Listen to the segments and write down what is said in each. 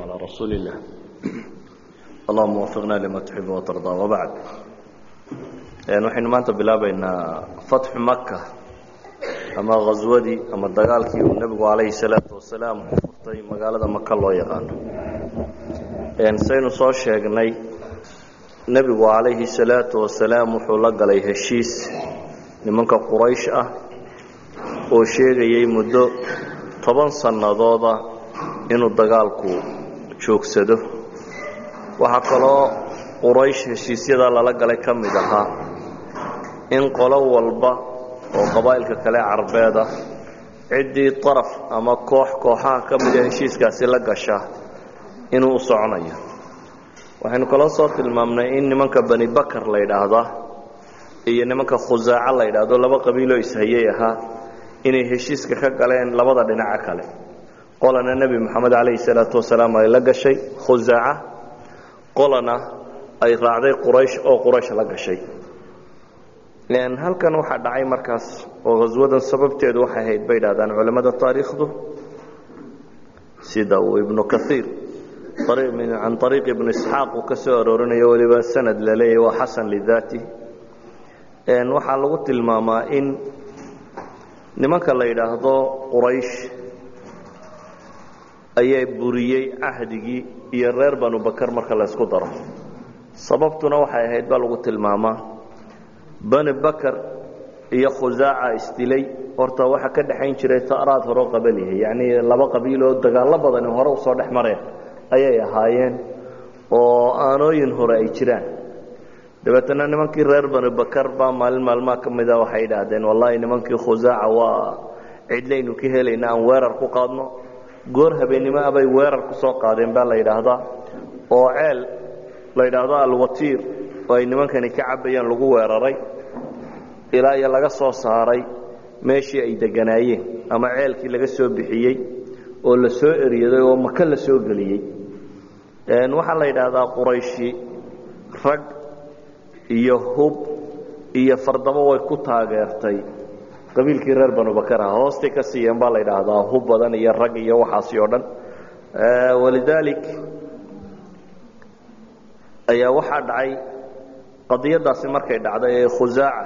على رسول الله اللهم وفقنا لما تحب وترضى وبعد waxaynu maanta bilaabaynaa fatxu maka ama khaswadii ama dagaalkii uu nebigu calayhi salaatu wasalaam ku furtay magaalada maka loo yaqaano saynu soo sheegnay nebigu calayhi salaatu wasalaam wuxuu la galay heshiis nimanka quraysh ah oo sheegayay muddo toban sannadooda inuu dagaalku joogsado. Waxaa kaloo quraysh heshiisyadaa lala galay ka mid ahaa in qolo walba oo qabaa'ilka kale carbeed ah ciddii daraf ama koox kooxaha ka mida heshiiskaasi la gasha inuu u soconayo. Waxaynu kaloo soo tilmaamnay in nimanka bani bakar la yidhaahdaa iyo nimanka khusaaco la yidhaahdo laba qabiiloo ishayay ahaa inay heshiiska ka galeen labada dhinaca kale qolana nebi moxamed calayhi salaatu wasalaam ay la gashay khusaaca qolana ay raacday quraysh oo quraysh la gashay. Halkan waxaa dhacay markaas oo khaswadan sababteedu waxay ahayd bay idhahdaan culammada taariikhdu. Sida uu ibnu kaiir can ariiq ibnu isxaaq uu ka soo aroorinayo weliba sanad la leeyahy waa xasan lidaati. Waxaa lagu tilmaamaa in nimanka la yidhaahdo quraysh ayaa buriyey cahdigii iyo reer banu bakar marka laysku daro. Sababtuna waxay ahayd baa lagu tilmaamaa bani bakar iyo khusaaca isdilay. Horta waxaa ka dhexayn jiray ta'raad horeo qabaliha yacnii laba qabiiloo dagaallo badani hore u soo dhex mareen ayay ahaayeen oo aanooyin hore ay jiraan. Dabeetana nimankii reer bani bakar baa maalin maalmaha ka mida waxay idhaahdeen wallaahi nimankii khusaaca waa cidlaynu ka helayna aan weerar ku qaadno goor habeennimo weerar ku soo qaadeen baa la yidhaahdaa oo ceel la yidhaahdo alwatiir oo ay nimankani ka cabbayaan lagu weeraray ilaa iyo laga soo saaray meeshii ay deganaayeen ama ceelkii laga soo bixiyey oo la soo eryaday oo maka la soo geliyey. Waxaa la yidhaahdaa qurayshi rag iyo hub iyo fardabo way ku taageertay qabiilkii reer banu bakar ah hoostay ka siiyeen baa la yidhaahdaa hub badan iyo rag iyo waxaasi oo dhan. Walidaalik ayaa waxaa dhacay qadiyadaasi markay dhacday ee khusaaca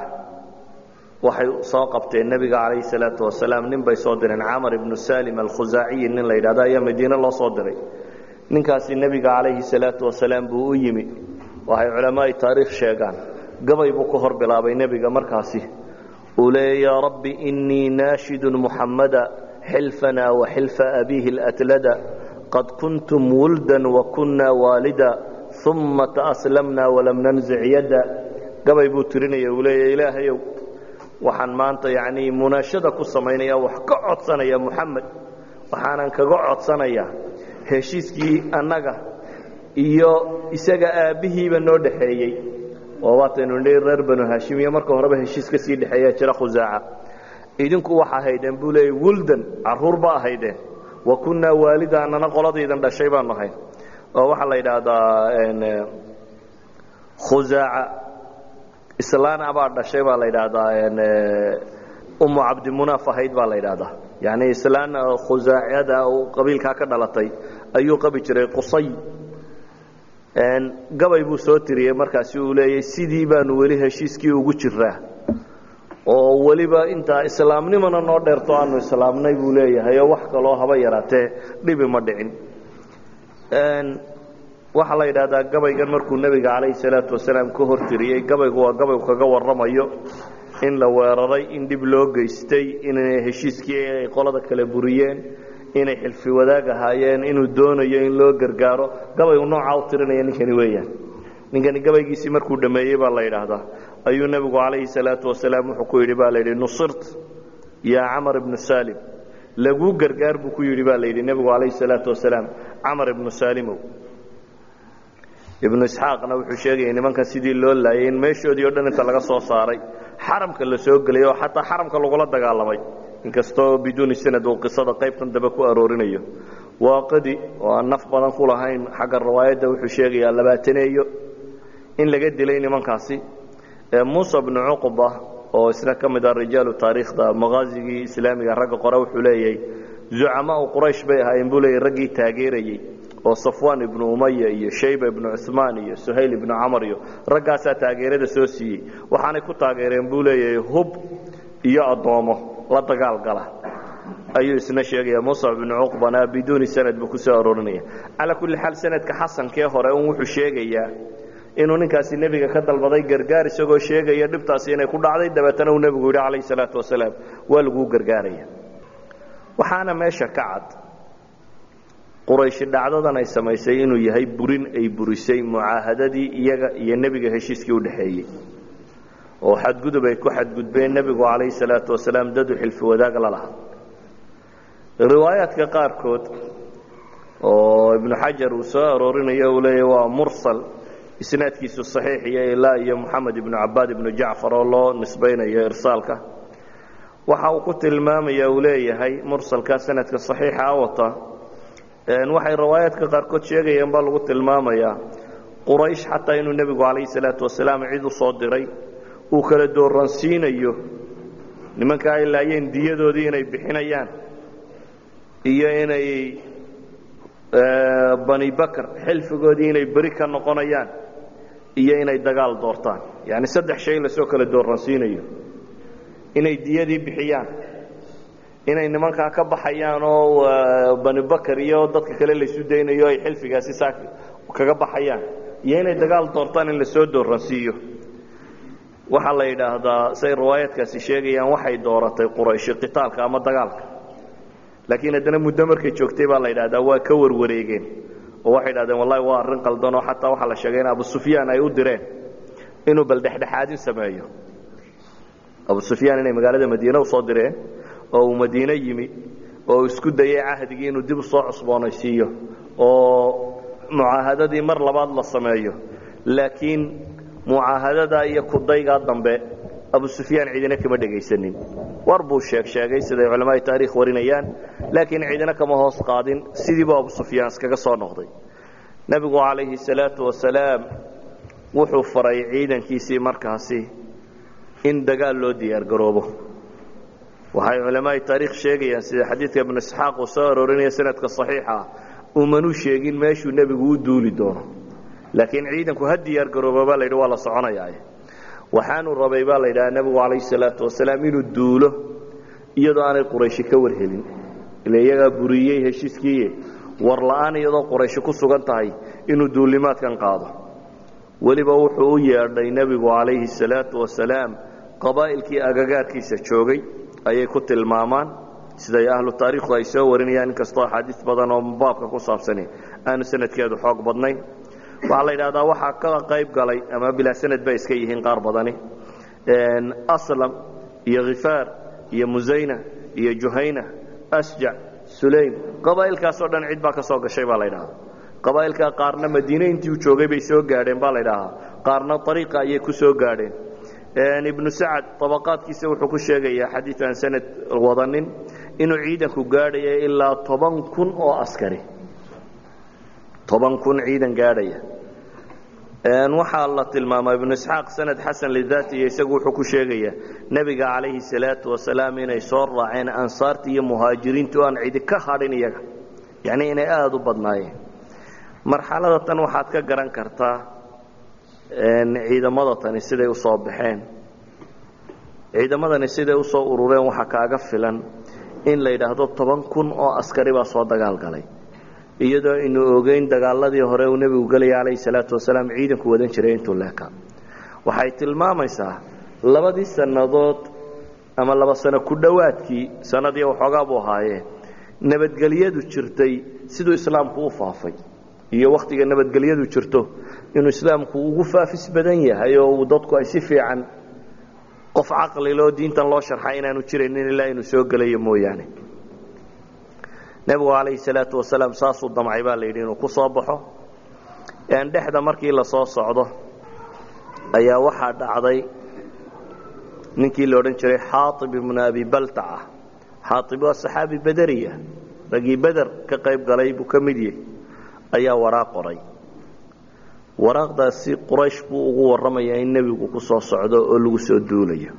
waxay soo qabteen nebiga calayhi salaatu wasalaam nin bay soo direen camar ibnu salim alkhusaaciyi nin la yidhahdo ayaa madiine loo soo diray. Ninkaasi nebiga calayhi salaatu wasalaam buu u yimi. Waxay culamaai taariikh sheegaan gabay buu ka hor bilaabay nebiga markaasi uu leeya yaa rabbi inii naashidun muxammada xilfana wa xilfa abiihi اlatlada qad kuntum wuldan wa kunna waalida uma taaslamna walam nanzic yadda gabay buu tirinaya uu leeya ilaahayow waxaan maanta yacnii munaashada ku samaynaya wax ka codsanaya muxamed waxaanan kaga codsanayaa heshiiskii annaga iyo isaga aabbihiiba noo dhexeeyey oo waataynu nidhi reer banu haashim iyo marka horeba heshiis ka sii dhexeeya jira khusaaca. Idinku waxa ahaydeen buu leeyay wuldan carruur ba ahaydeen. Wa kunnaa waalida annana qoladaydan dhashay baanu ahayn oo waxaa la yidhaahdaa khusaaca islaan abaa dhashay baa la yidhaahdaa umu cabdimunaaf ahayd baa la yidhaahdaa. Yacni islaan khusaacada qabiilkaa ka dhalatay ayuu qabi jiray qusay gabay buu soo tiriyey markaasi uu leeyay sidii baanu weli heshiiskii ugu jiraa oo weliba intaa islaamnimona noo dheerto aanu islaamnay buu leeyahay oo wax kaloo haba yaraatee dhibi ma dhicin. Waxaa la yidhaahdaa gabaygan markuu nebiga calayhi salaatu wasalaam ka hor tiriyey gabaygu waa gabaygu kaga warramayo in la weeraray in dhib loo geystay inay heshiiskii ay qolada kale buriyeen inay xilfi wadaag ahaayeen inuu doonayo in loo gargaaro. Gabaygu noocaa u tirinaya ninkani weeyaan. Ninkani gabaygiisii markuu dhammeeyey baa la yidhaahdaa. Ayuu nebigu calayhi salaatu wasalaam wuxuu ku yidhi baa la yidhi nusirt yaa camar ibnu salim laguu gargaar buu ku yidhi baa la yidhi nebigu calayhi salaatu wasalaam camar ibnu saalimow ibnu isxaaqna wuxuu sheegayay nimankan sidii loo laayay in meeshoodii o dhan inta laga soo saaray xaramka la soo xataa xaramka lagula dagaalamay inkastoo biduuni sanad uu qisada qaybtan dambe ku aroorinayo. Waaqadi oo aan naf badan ku lahayn xagga riwaayadda wuxuu sheegayaa labaataneeyo in laga dilay nimankaasi. Muusa bnu cuqba oo isna ka mid ah rijaalu taariikhda maqaasigii islaamiga ragga qore wuxuu leeyahay zucamaau quraysh bay ahaayeen buu leeyahy raggii taageerayey oo safwan ibnu umaya iyo shayba ibnu cumaan iyo suhayl ibnu camar iyo raggaasaa taageerada soo siiyey. Waxaanay ku taageereen buu leeyahay hub iyo addoomo la dagaal gala. Ayuu isna sheegaya muscab ibnu cuqbana biduuni sanad buu ku soo aroorinaya calaa kulli xaal sanadka xasankee hore un wuxuu sheegayaa inuu ninkaasi nebiga ka dalbaday gargaar isagoo sheegaya dhibtaasi inay ku dhacday dabeetana uu nebigu yidhi calayhi salaatu wasalaam waa laguu gargaaraya. Waxaana meesha ka cad qurayshi dhacdadan ay samaysay inuu yahay burin ay burisay mucaahadadii iyaga iyo nebiga heshiiskii u dhexeeyey oo xadgudub ay ku xadgudbeen nebigu calayhi salaatu wasalaam dadu xilfi wadaag la lahaa. Riwaayaadka qaarkood oo ibnu xajar uu soo aroorinayo uu leeyahy waa mursal isnaadkiisu saxiix iyo ilaa iyo moxamed ibnu cabaad ibnu jacfar oo loo nisbaynayo irsaalka. Waxa uu ku tilmaamaya uu leeyahay mursalka sanadka saxiixa wata. Waxay riwaayaadka qaarkood sheegayeen baa lagu tilmaamayaa quraysh xataa inuu nebigu calayhi salaatu wasalaam cid u diray uu kala dooransiinayo nimanka ay laayeen diyadoodii inay bixinayaan iyo inay bani bakr xilfigoodii inay beri ka noqonayaan iyo inay dagaal doortaan. Yani saddex shay la soo kala dooransiinayo inay diyadii bixiyaan. Inay nimankaa ka baxayaan oo bani bakr iyo dadka kale laysu daynayo ay xilfigaasi saa kaga baxayaan. Iyo inay dagaal doortaan in la soo dooransiiyo waxaa la yidhaahdaa say riwaayaadkaasi sheegayaan waxay dooratay qurayshi qitaalka ama dagaalka. Laakiin haddana muddo markay joogtay baa la yidhahdaa waa ka warwareegeen. Oo waxay idhahdeen wallahi waa arrin qaldan oo xataa waxaa la sheegay in abu sufyaan ay u direen inuu bal dhexdhexaadin sameeyo. Abu sufyaan inay magaalada madiine u soo direen oo uu madiine yimi oo isku dayay cahdigii inuu dib u soo cusboonaysiiyo oo mucaahadadii mar labaad la sameeyo. Laakiin mucaahadada iyo kudaygaa dambe abu sufyaan ciidina kama dhegaysanin. War buu sheeg sheegay siday culamaai taarikh warinayaan laakiin ciidina kama hoos qaadin sidiibuu abu sufyaan iskaga soo noqday. Nebigu calayhi salaatu wasalaam wuxuu faray ciidankiisii markaasi in dagaal loo diyaargaroobo waxay culamaai taarikh sheegayaan sida xadiidka ibnu isxaaq uu soo aroorinaya sanadka saxiixa ah sheegin meeshuu nebigu u duuli doono laakiin ciidanku ha diyaargaroobo baa la yidhi waa la soconayaa waxaanu rabay baa la yidhaha nebigu calayhi salaatu wasalaam inuu duulo iyadoo aanay qurayshi ka warhelin. Ile iyagaa buriyey heshiiskiiye war la'aan iyadoo qurayshi ku sugan tahay inuu duulimaadkan qaado. Weliba wuxuu u yeedhay nebigu calayhi salaatu wasalaam qabaa'ilkii agagaarkiisa joogay ayay ku tilmaamaan. Siday ahlu taariikhdu ay soo warinayaan inkastoo axaadiis badan oo baabka ku saabsani aanu sanadkeedu xoog badnayn waxaa la yidhahdaa waxaa ka qayb galay ama bilaa sanad bay iska yihiin qaar badani. Aslam iyo khifaar iyo musayna iyo juhayna asjac sulaym qabaa'ilkaasoo dhan cid baa ka soo gashay baa la ydhahdaa qabaa'ilkaa qaarna madiine intii uu joogay bay soo gaadheen baa la ydhahaa qaarna ariiqa ayay ku soo gaadheen. Ibnu sacad abaqaadkiisa wuxuu ku sheegayaa xadiid aan sanad wadanin inuu ciidanku gaadhaya ilaa toban kun oo askari toban kun ciidan gaadhaya. Waxaa la tilmaama ibnu isxaaq sanad xasan lidaatiya isagu wuxuu ku sheegayaa nebiga calayhi salaatu wasalaam inay soo raaceen ansaartii iyo muhaajiriintu aan cidi ka hadhin iyaga. Yacnii inay aada u badnaayeen. Marxalada tan waxaad ka garan kartaa ciidamada tani siday u soo baxeen. Ciidamadani siday u soo urureen waxaa kaaga filan in la yidhaahdo toban kun oo askari baa soo dagaal galay iyadoo aynu ogeyn dagaaladii hore uu nebigu gelaya calayhi salaatu wasalaam ciidanku wadan jiray intuu leeka. Waxay tilmaamaysaa labadii sannadood ama laba sano ku dhowaadkii sanadii waxoogaa buu ahaayee nabadgelyadu jirtay siduu islaamku u faafay iyo wakhtiga nabadgelyadu jirto inuu islaamku ugu faafis badan yahay oo uu dadku ay si fiican qof caqliloo diintan loo sharxay inaanu jiraynin ilaa inuu soo gelayo mooyaane nebigu calayhi salaatu wasalaam saasuu damcay baa la yidhi inuu ku soo baxo. Dhexda markii la soo socdo ayaa waxaa dhacday ninkii la odhan jiray xaaib ibnu abi baltaca xaaib waa saxaabi bederiya ragii beder ka qayb galay buu ka mid yahay ayaa waraaq qoray waraaqdaasi quraysh buu ugu warramayaa in nebigu ku soo socdo oo lagu soo duulayo.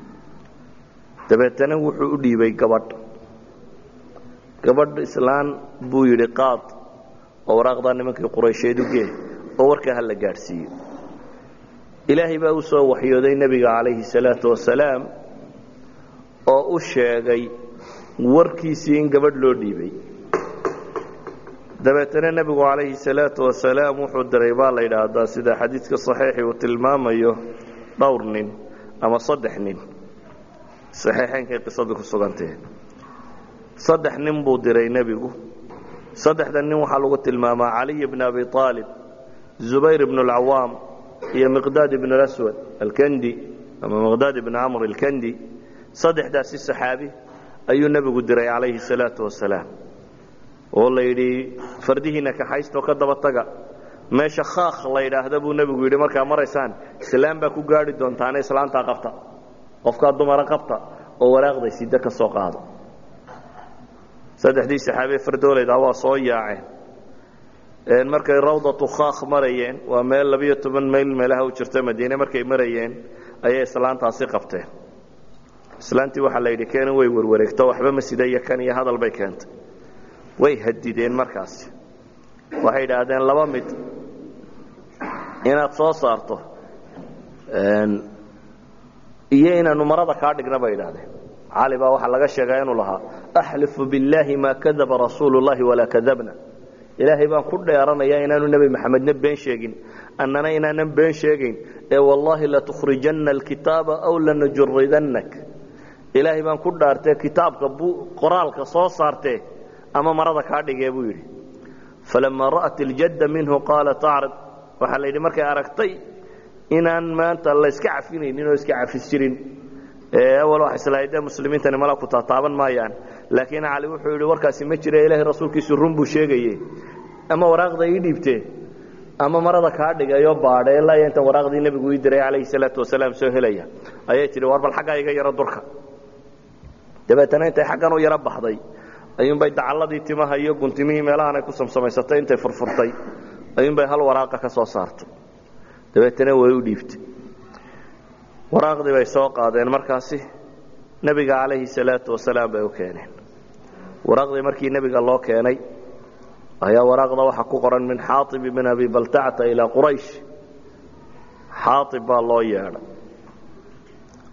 Dabeetana wuxuu u dhiibay gabadh gabadh islaan buu yidhi qaad oo waraaqdaa nimankii quraysheed u gee oo warkaa ha la gaadhsiiyo. Ilaahay baa u soo waxyooday nebiga calayhi salaatu wasalaam oo u sheegay warkiisii in gabadh loo dhiibay. Dabeetana nebigu calayhi salaatu wasalaam wuxuu diray baa la yidhaahdaa sida xadiidka saxiixi uu tilmaamayo dhowr nin ama saddex nin saxiixeynkay qisadii ku sugantee saddex nin buu diray nebigu. Saddexda nin waxaa lagu tilmaamaa caliy bn abi aalib zubayr bn اlcawaam iyo miqdaad ibn اlaswad alkendi ama miqdaad ibn camr alkendi. Saddexdaasi saxaabi ayuu nebigu diray calayhi salaatu wasalaam. Oo la yidhi fardihiina kaxaystoo ka daba taga. Meesha khaakh la yidhaahda buu nebigu yidhi markaa maraysaan islaam baa ku gaadhi doontaana islaantaa qabta. Qofkaa dumara qabta oo waraaqday ka soo qaado saddexdii saxaabee fardoolayda waa soo yaaceen. Markay rawdatu khaakh marayeen waa meel labiyo toban mayl meelaha u jirta madiine markay marayeen ayay islaantaasi qabteen. Islaantii waxaa la yidhi keena way warwareegto waxba ma sida iyo kan iyo hadal bay keentay. Way hadideen markaasi. Waxay idhaahdeen laba mid inaad soo saarto iyo inaanu marada kaa dhigna bay idhahdeen cali baa waxaa laga sheegaa inuu lahaa axlifu billaahi maa kadaba rasuulu llahi walaa kadabna. Ilaahay baan ku dheeranayaa inaanu nebi maxamedna been sheegin. Annana inaanan been sheegayn. Ee wallaahi latukhrijanna alkitaaba aw lanajuridannak ilaahay baan ku dhaartee kitaabka qoraalka soo saartee ama marada kaa dhigee buu yidhi. Falamaa ra'at iljadda minhu qaalat acrid waxaa la yidhi markay aragtay inaan maanta la iska cafinaynin oo iska cafis jirin awal waxa islahayd dee muslimiintani mala ku taataaban maayaan. Laakiin cali wuxuu yidhi warkaasi ma jira ilaahay rasuulkiisu run buu sheegaye ama waraaqda ii dhiibtee ama marada kaa dhigayoo baadhe ilaa iyo inta waraaqdii nebigu ii diray calayhi salaatu wasalaam soo helaya. Ayay tidhi war bal xaggaa iga yaro durka. Dabeetana intay xaggan u yaro baxday. Ayuunbay dacalladii timaha iyo guntimihii meelahan ay ku samsamaysatay intay furfurtay. Ayuunbay hal waraaqa ka soo saartay. Dabeetana way u dhiibtay waraaqdii bay soo qaadeen markaasi nebiga calayhi salaatu wasalaam bay u keeneen. Waraaqdii markii nebiga loo keenay ayaa waraaqda waxaa ku qoran min xaaib ibn abi baltacata ilaa quraysh. Xaaib baa loo yeedhay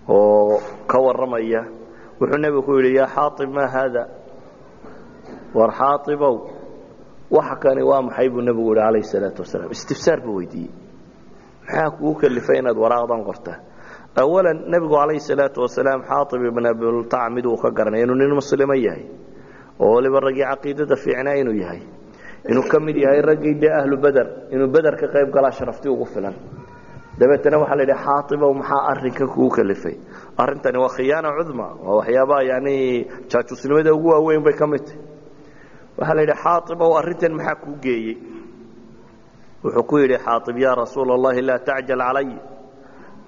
oo ka warramaya wuxuu nebigu ku yidhi yaa xaaib maa haada? War xaaibow waxa kani waa maxay? buu nebigu yihi calayhi salaatu wasalaam. Istifsaar buu weydiiyey. Maxaa kugu kalifay inaad waraaqdan qortaa awalan nebigu calayhi salaatu wasalaam xaaib ibn abiltac mid uu ka garanay inuu nin muslimo yahay oo waliba raggii caqiidada fiicnaa inuu yahay inuu ka mid yahay raggii dee ahlu beder inuu beder ka qayb galaa sharafti ugu filan dabeetana waxaa la yidhi xaaibow maxaa arinka kugu kalifay arrintani waa khiyaana cudma waa waxyaabaha yani jaajusnimada ugu waaweyn bay ka mid tahy waxaa la yidhi xaaibow arrintan maxaa kuu geeyey wuxuu ku yidhi xaaib yaa rasuula allahi laa tacjal calay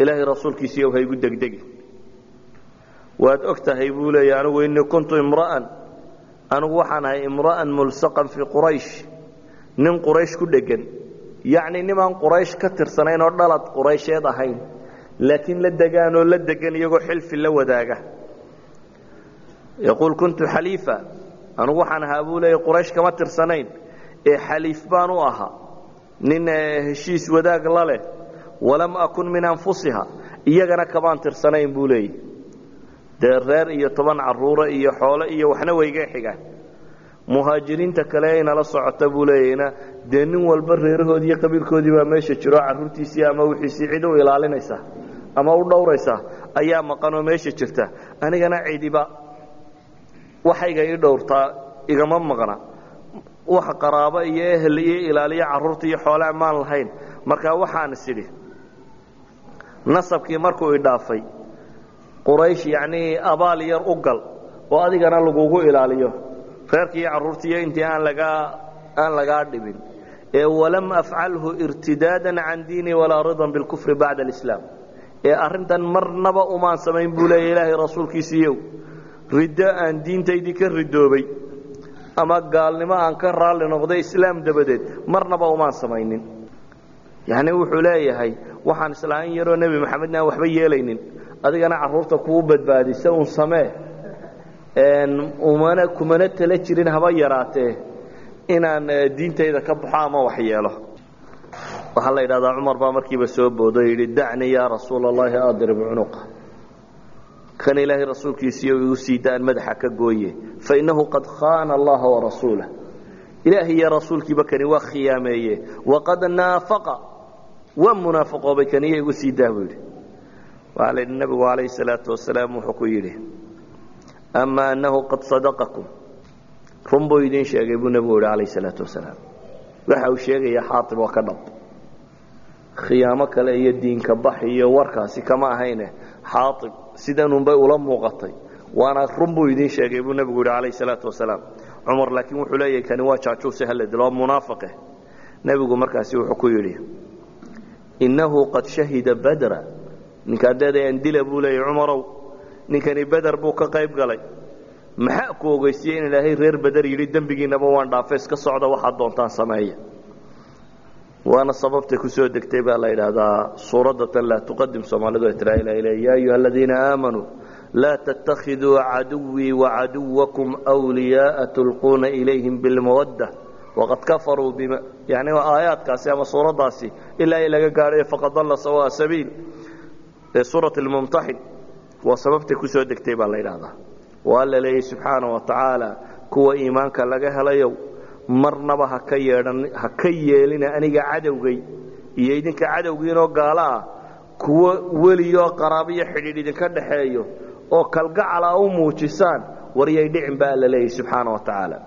ilaahay rasuulkiisiiyow haygu degdegi. Waad og tahay buu leeya anigu innii kuntu imra'an. Anigu waxaan ahay imra'an mulsaqan fii quraysh. Nin quraysh ku dhegan. Yacni nimaan quraysh ka tirsanayn oo dhalad quraysheed ahayn. Laakiin la degaanoo la degan iyagoo xilfi la wadaaga. Yaquul kuntu xaliifa. Anigu waxaan ahaa buu leeya quraysh kama tirsanayn. Ee xaliif baan u ahaa. Nin heshiis wadaag la leh walam akun min anfusiha iyagana kamaan tirsanayn buu leeya dee reer iyo toban caruure iyo xoole iyo waxna wayga xigaan. Muhaajiriinta kale inala socota buu leeyahna dee nin walba reerahoodii iyo qabiilkoodii baa meesha jiro caruurtiisii ama wixiisii cid u ilaalinaysa ama u dhowraysa ayaa maqanoo meesha jirta. Anigana cidiba waxayga ii dhowrtaa igama maqna wax qaraabo iyo ehel iyo ilaaliyo carruurta iyo xoolea maan lahayn. Marka waxaan is idhi nasabkii markuu idhaafay quraysh yacnii abaal yar u gal oo adigana lagugu ilaaliyo. Reerkii iyo carruurtiiyo intii aan lagaa aan lagaa dhibin. Ee walam afcalhu irtidaadan can diinii walaa ridan bilkufri bacda alislaam. Ee arrintan marnaba umaan samayn buu leeya ilaahay rasuulkiisiiyow riddo aan diintaydii ka ridoobay ama gaalnimo aan ka raalli noqday islaam dabadeed marnaba umaan samaynin yacni wuxuu leeyahay waxaan islaain yaroo nebi maxamedna aan waxba yeelaynin. Adigana carruurta kuu badbaadisa un samee. Umana kumana tala jirin haba yaraatee inaan diintayda ka baxo ama wax yeelo. Waxaa la yidhahdaa cumar baa markiiba soo boodo yidhi dacnii yaa rasuula allahi adrib cunuqa kan ilaahay rasuulkiisiiyo igu sii daan madaxa ka gooye fainahu qad khaana allaha warasuulah ilaahay iyo rasuulkiiba kani waa khiyaameeye waqad naafaqa waa munaafaqoobay kaniyo igu sii daa buu yidhi. Waxaa la yidhi nebigu calayhi salaatu wasalaam wuxuu ku yidhi ama anahu qad sadaqakum. Run buu idiin sheegay buu nebigu yihi calayhi salaatu wasalaam waxa uu sheegaya xaatib oo ka dhab. Khiyaamo kale iyo diinka bax iyo warkaasi kama ahayne. Xaaib sidanunbay ula muuqatay. Waana run buu idiin sheegay buu nebigu yihi calayhi salaatu wasalaam cumar laakiin wuxuu leeyahay kani waa jaajuuse hala dilo waa munaafiqe. Nebigu markaasi wuxuu ku yidhi innahu qad shahida badra ninkaan leedayaan dila buu leeyahy cumarow ninkani beder buu ka qayb galay maxaa ku ogeysiye in ilaahay reer beder yidhi dembigiinaba waan dhaafe iska socda waxaad doontaan sameeya waana sababtay ku soo degtay baa la yidhaahdaa suuradda tan laa tuqadim soomaalidu ay tiraa ilahay le yaa ayuha aladiina aamanuu laa tattakhiduu caduwii wacaduwakum wliyaaa tulquuna ilayhim bilmawadda waqad kafaruu bima yani aayaadkaasi ama suuraddaasi ilaa ay laga gaadhay faqad dalla sawaa sabiil ee suurat lmumtaxin waa sababtay ku soo degtay baa la yidhaahdaa waa la leeyay subxaana wa tacaala kuwa iimaanka laga helayow marnaba haka yeedhan ha ka yeelina aniga cadowgay iyo idinka cadowgiinoo gaalo ah kuwo weliyoo qaraabiyo xidhiidh idinka dhaxeeyo oo kalgacal a u muujisaan waryay dhicin baa la leeyahy subxaana wa tacaala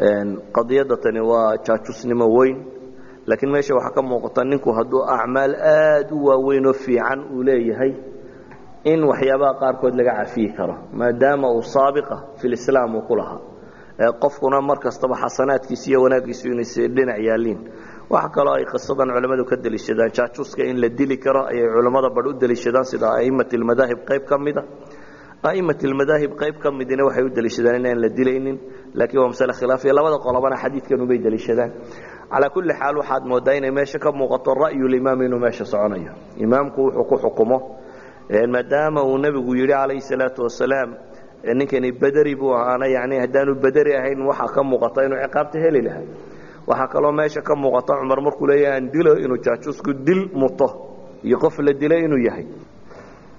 qadiyadda tani waa jaajusnimo weyn. Laakiin meesha waxaa ka muuqata ninku hadduu acmaal aad u waaweyn oo fiican uu leeyahay in waxyaabaha qaarkood laga cafiyi karo maadaama uu saabiqa fi lislaam uu ku lahaa. Qofkuna mar kastaba xasanaadkiisa iyo wanaaggiisu inays dhinac yaaliin waxa kaloo ay qisadan culammadu ka deliishadaan. Jaajuuska in la dili karo ayay culammada badh u deliishadaan sida a'imat almadaahib qayb ka mida a'imat almadaahib qayb ka midina waxay u deliishadaan inaan la dilaynin laakiin waa masale khilaafiya labada qolobana xadiidkan ubay deliishadaan calaa kulli xaal waxaad moodaa inay meesha ka muuqato ra'yulimaam inuu meesha soconayo. Imaamku wuxuu ku xukumo maadaama uu nebigu yidhi calayhi salaatu wasalaam ninkani bederi buu ahaana yani haddaanu bederi ahayn waxaa ka muuqata inuu ciqaabta heli lahaa. Waxaa kaloo meesha ka muuqata cumar markuu leeyahay aan dilo inuu jaajusku dil muto iyo qof la dilay inuu yahay.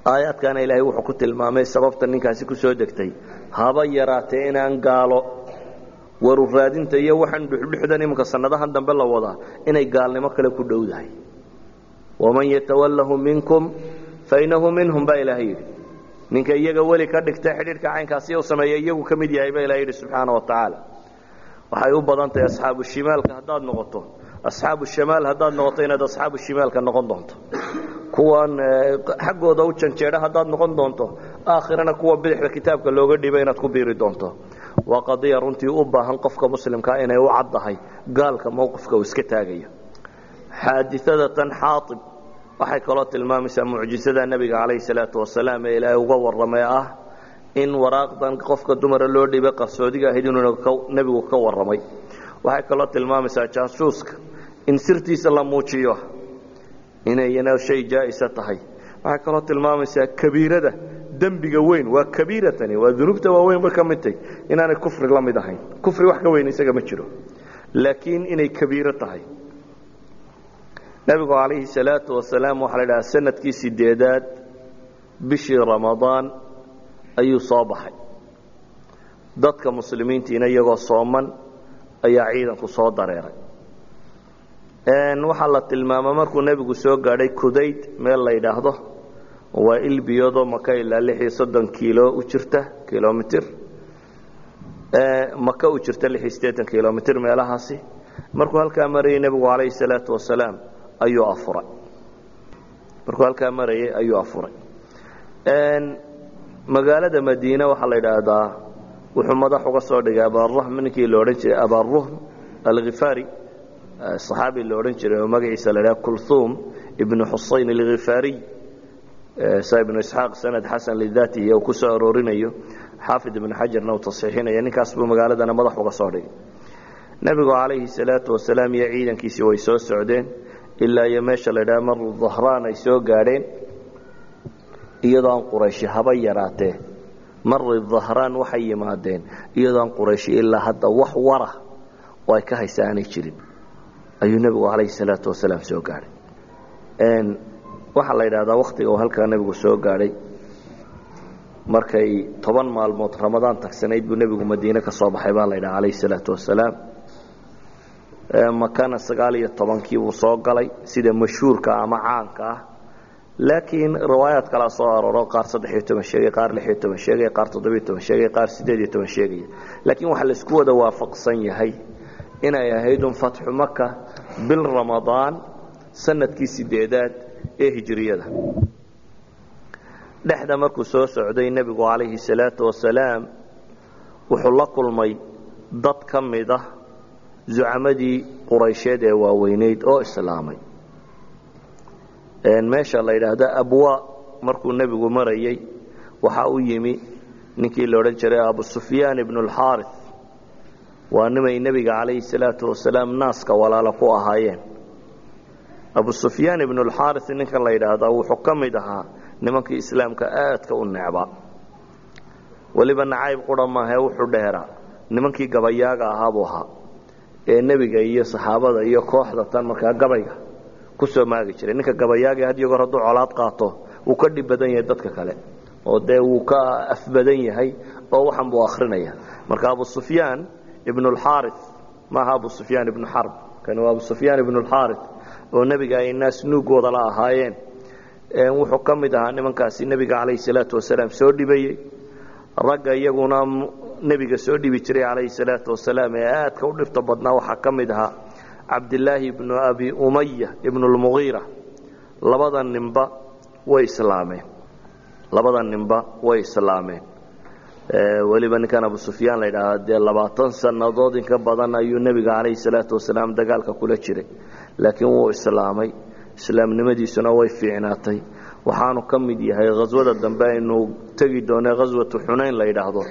Aayaadkaana ilaahay wuxuu ku tilmaamay sababta ninkaasi ku soo degtay. Haba yaraatee inaan gaalo waru raadinta iyo waxaan dhuxdhuxdan iminka sanadahan dambe la wadaa inay gaalnimo kale ku dhowdahay. Waman yatawallahu minkum fainahu minhum baa ilaahay yidhi. Ninka iyaga weli ka dhigta xidhiidhka caynkaasi u sameeya iyagu ka mid yahay baa ilahay yidhi subxaana wa tacaala. Waxay u badan tahay asxaabu shimaalka haddaad noqoto. Asxaabu shamaal haddaad noqoto inaad asxaabu shimaalka noqon doonto. Kuwan xaggooda u janjeedha haddaad noqon doonto. Aakhirana kuwa bidixda kitaabka looga dhiba inaad ku biiri doonto waa qadiya runtii u baahan qofka muslimkaa inay u caddahay gaalka mowqifka uu iska taagayo xaadiada tan xaaib waxay kaloo tilmaamaysaa mucjisada nebiga calayhi salaatu wasalaam ee ilaahay uga warramay ah in waraaqdan qofka dumara loo dhibay qarsoodiga ahayd inuu nebigu ka warramay. Waxay kaloo tilmaamaysaa jaasuuska in sirtiisa la muujiyo inayna shay jaa'isa tahay. Waxay kaloo tilmaamaysaa kabiirada dembiga weyn waa kabiiratani waa dunuubta waaweyn bay ka mid tahy inaanay kufri la mid ahayn. Kufri wax ka weyn isaga ma jiro. Laakiin inay kabiiro tahay. Nebigu calayhi salaatu wasalaam waxaa la dhahaa sannadkii sideedaad bishii ramadaan ayuu soo baxay. Dadka muslimiintiina iyagoo sooman ayaa ciidanku soo dareeray. Waxaa la tilmaama markuu nebigu soo gaadhay kudayd meel la yidhaahdo waa ilbiyadoo maka ilaa lix iyo soddon kiilo u jirta kilomitr maka u jirta lix iyo siddeetan kilomitr meelahaasi. Markuu halkaa marayay nebigu calayhi salaatu wasalaam ayuu afuray. Markuu halkaa marayay ayuu afuray. Magaalada madiine waxaa la yidhaahdaa wuxuu madax uga soo dhigay abaruhm ninkii la odhan jiray abaruhm alkhifaari saxaabi la odhan jiray oo magaciisa la dhaha kulhuum ibnu xusayn alkhifaariy ibnu isxaaq sanad xasan lidaatihi uu ku soo aroorinayo. Xaafid ibnu xajarna uu tasxiixinaya ninkaas buu magaaladana madax uga soo dhigay. Nebigu calayhi salaatu wasalaam iyo ciidankiisii way soo socdeen ilaa iyo meesha la ydhaha mar dahraan ay soo gaadheen iyadoo qurayshi haba yaraatee. Mari dahraan waxay yimaadeen iyadoon qurayshi ilaa hadda wax wara oo ay ka haysa aanay jirin. Ayuu nebigu calayhi salaatu wasalaam soo gaadhay waxaa la yidhahdaa wakhtiga uu halkaa nebigu soo gaadhay markay toban maalmood ramadaan tagsanayd buu nebigu madiine ka soo baxay baa la yidhaha calayhi salaatu wasalaam makana sagaal iyo tobankii buu soo galay sida mashhuurka ama caanka ah. Laakiin riwaayaad kalaa soo arooro qaar saddexiyo toban sheegay qaar lixiyo toban sheegay qaar toddobiyo toban sheegay qaar siddeed iyo toban sheegaya laakiin waxaa la isku wada waafaqsan yahay inay ahayd un fatxu maka bil ramadaan sannadkii sideedaad ee hijriyada. Dhexda markuu soo socday nebigu calayhi salaatu wasalaam wuxuu la kulmay dad ka mid ah zucamadii quraysheed ee waaweyneyd oo islaamay. Meesha la yidhaahdo abwa markuu nebigu marayey waxaa u yimi ninkii la odhan jiray abu sufyaan ibnu alxaari waa nimay nebiga calayhi salaatu wasalaam naaska walaalo ku ahaayeen abu sufyaan ibnu alxaari ninkan la yidhaahdaa wuxuu ka mid ahaa nimankii islaamka aadka u necba weliba nacayb qura wuxuu dheeraa. Nimankii gabayaaga ahaabuu ahaa. Ee nebiga iyo saxaabada iyo kooxda tan markaa gabayga ku maagi jiray. Ninka gabayaaga had iyo goor hadduu colaad qaato wuu ka dhib badan yahay dadka kale. Oo dee wuu ka afbadan yahay oo waxan buu akrinaya marka abu sufyaan ibnu alxaari maaha abu sufyaan ibnu xarb kani waa abu sufyaan ibnu alxaari oo nebiga ay naas nuugooda la ahaayeen. Wuxuu ka mid ahaa nimankaasi nebiga calayhi salaatu wasalaam soo dhibayey ragga iyaguna nebiga soo dhibi jiray calayhi salaatu wasalaam ee aadka u dhibta badnaa waxaa ka mid ahaa cabdilaahi ibnu abi umaya ibnu lmugiira labada ninba way islaameen. Labada ninba way islaameen. Weliba ninkan abu sufyaan la yidhaahdaa dee labaatan sannadood inka badan ayuu nebiga calayhi salaatu wasalaam dagaalka kula jiray laakiin wuu islaamay. Islaamnimadiisuna way fiicnaatay. Waxaanu ka mid yahay khaswada dambe aynu tegi doone khaswatu xunayn la yidhaahdo.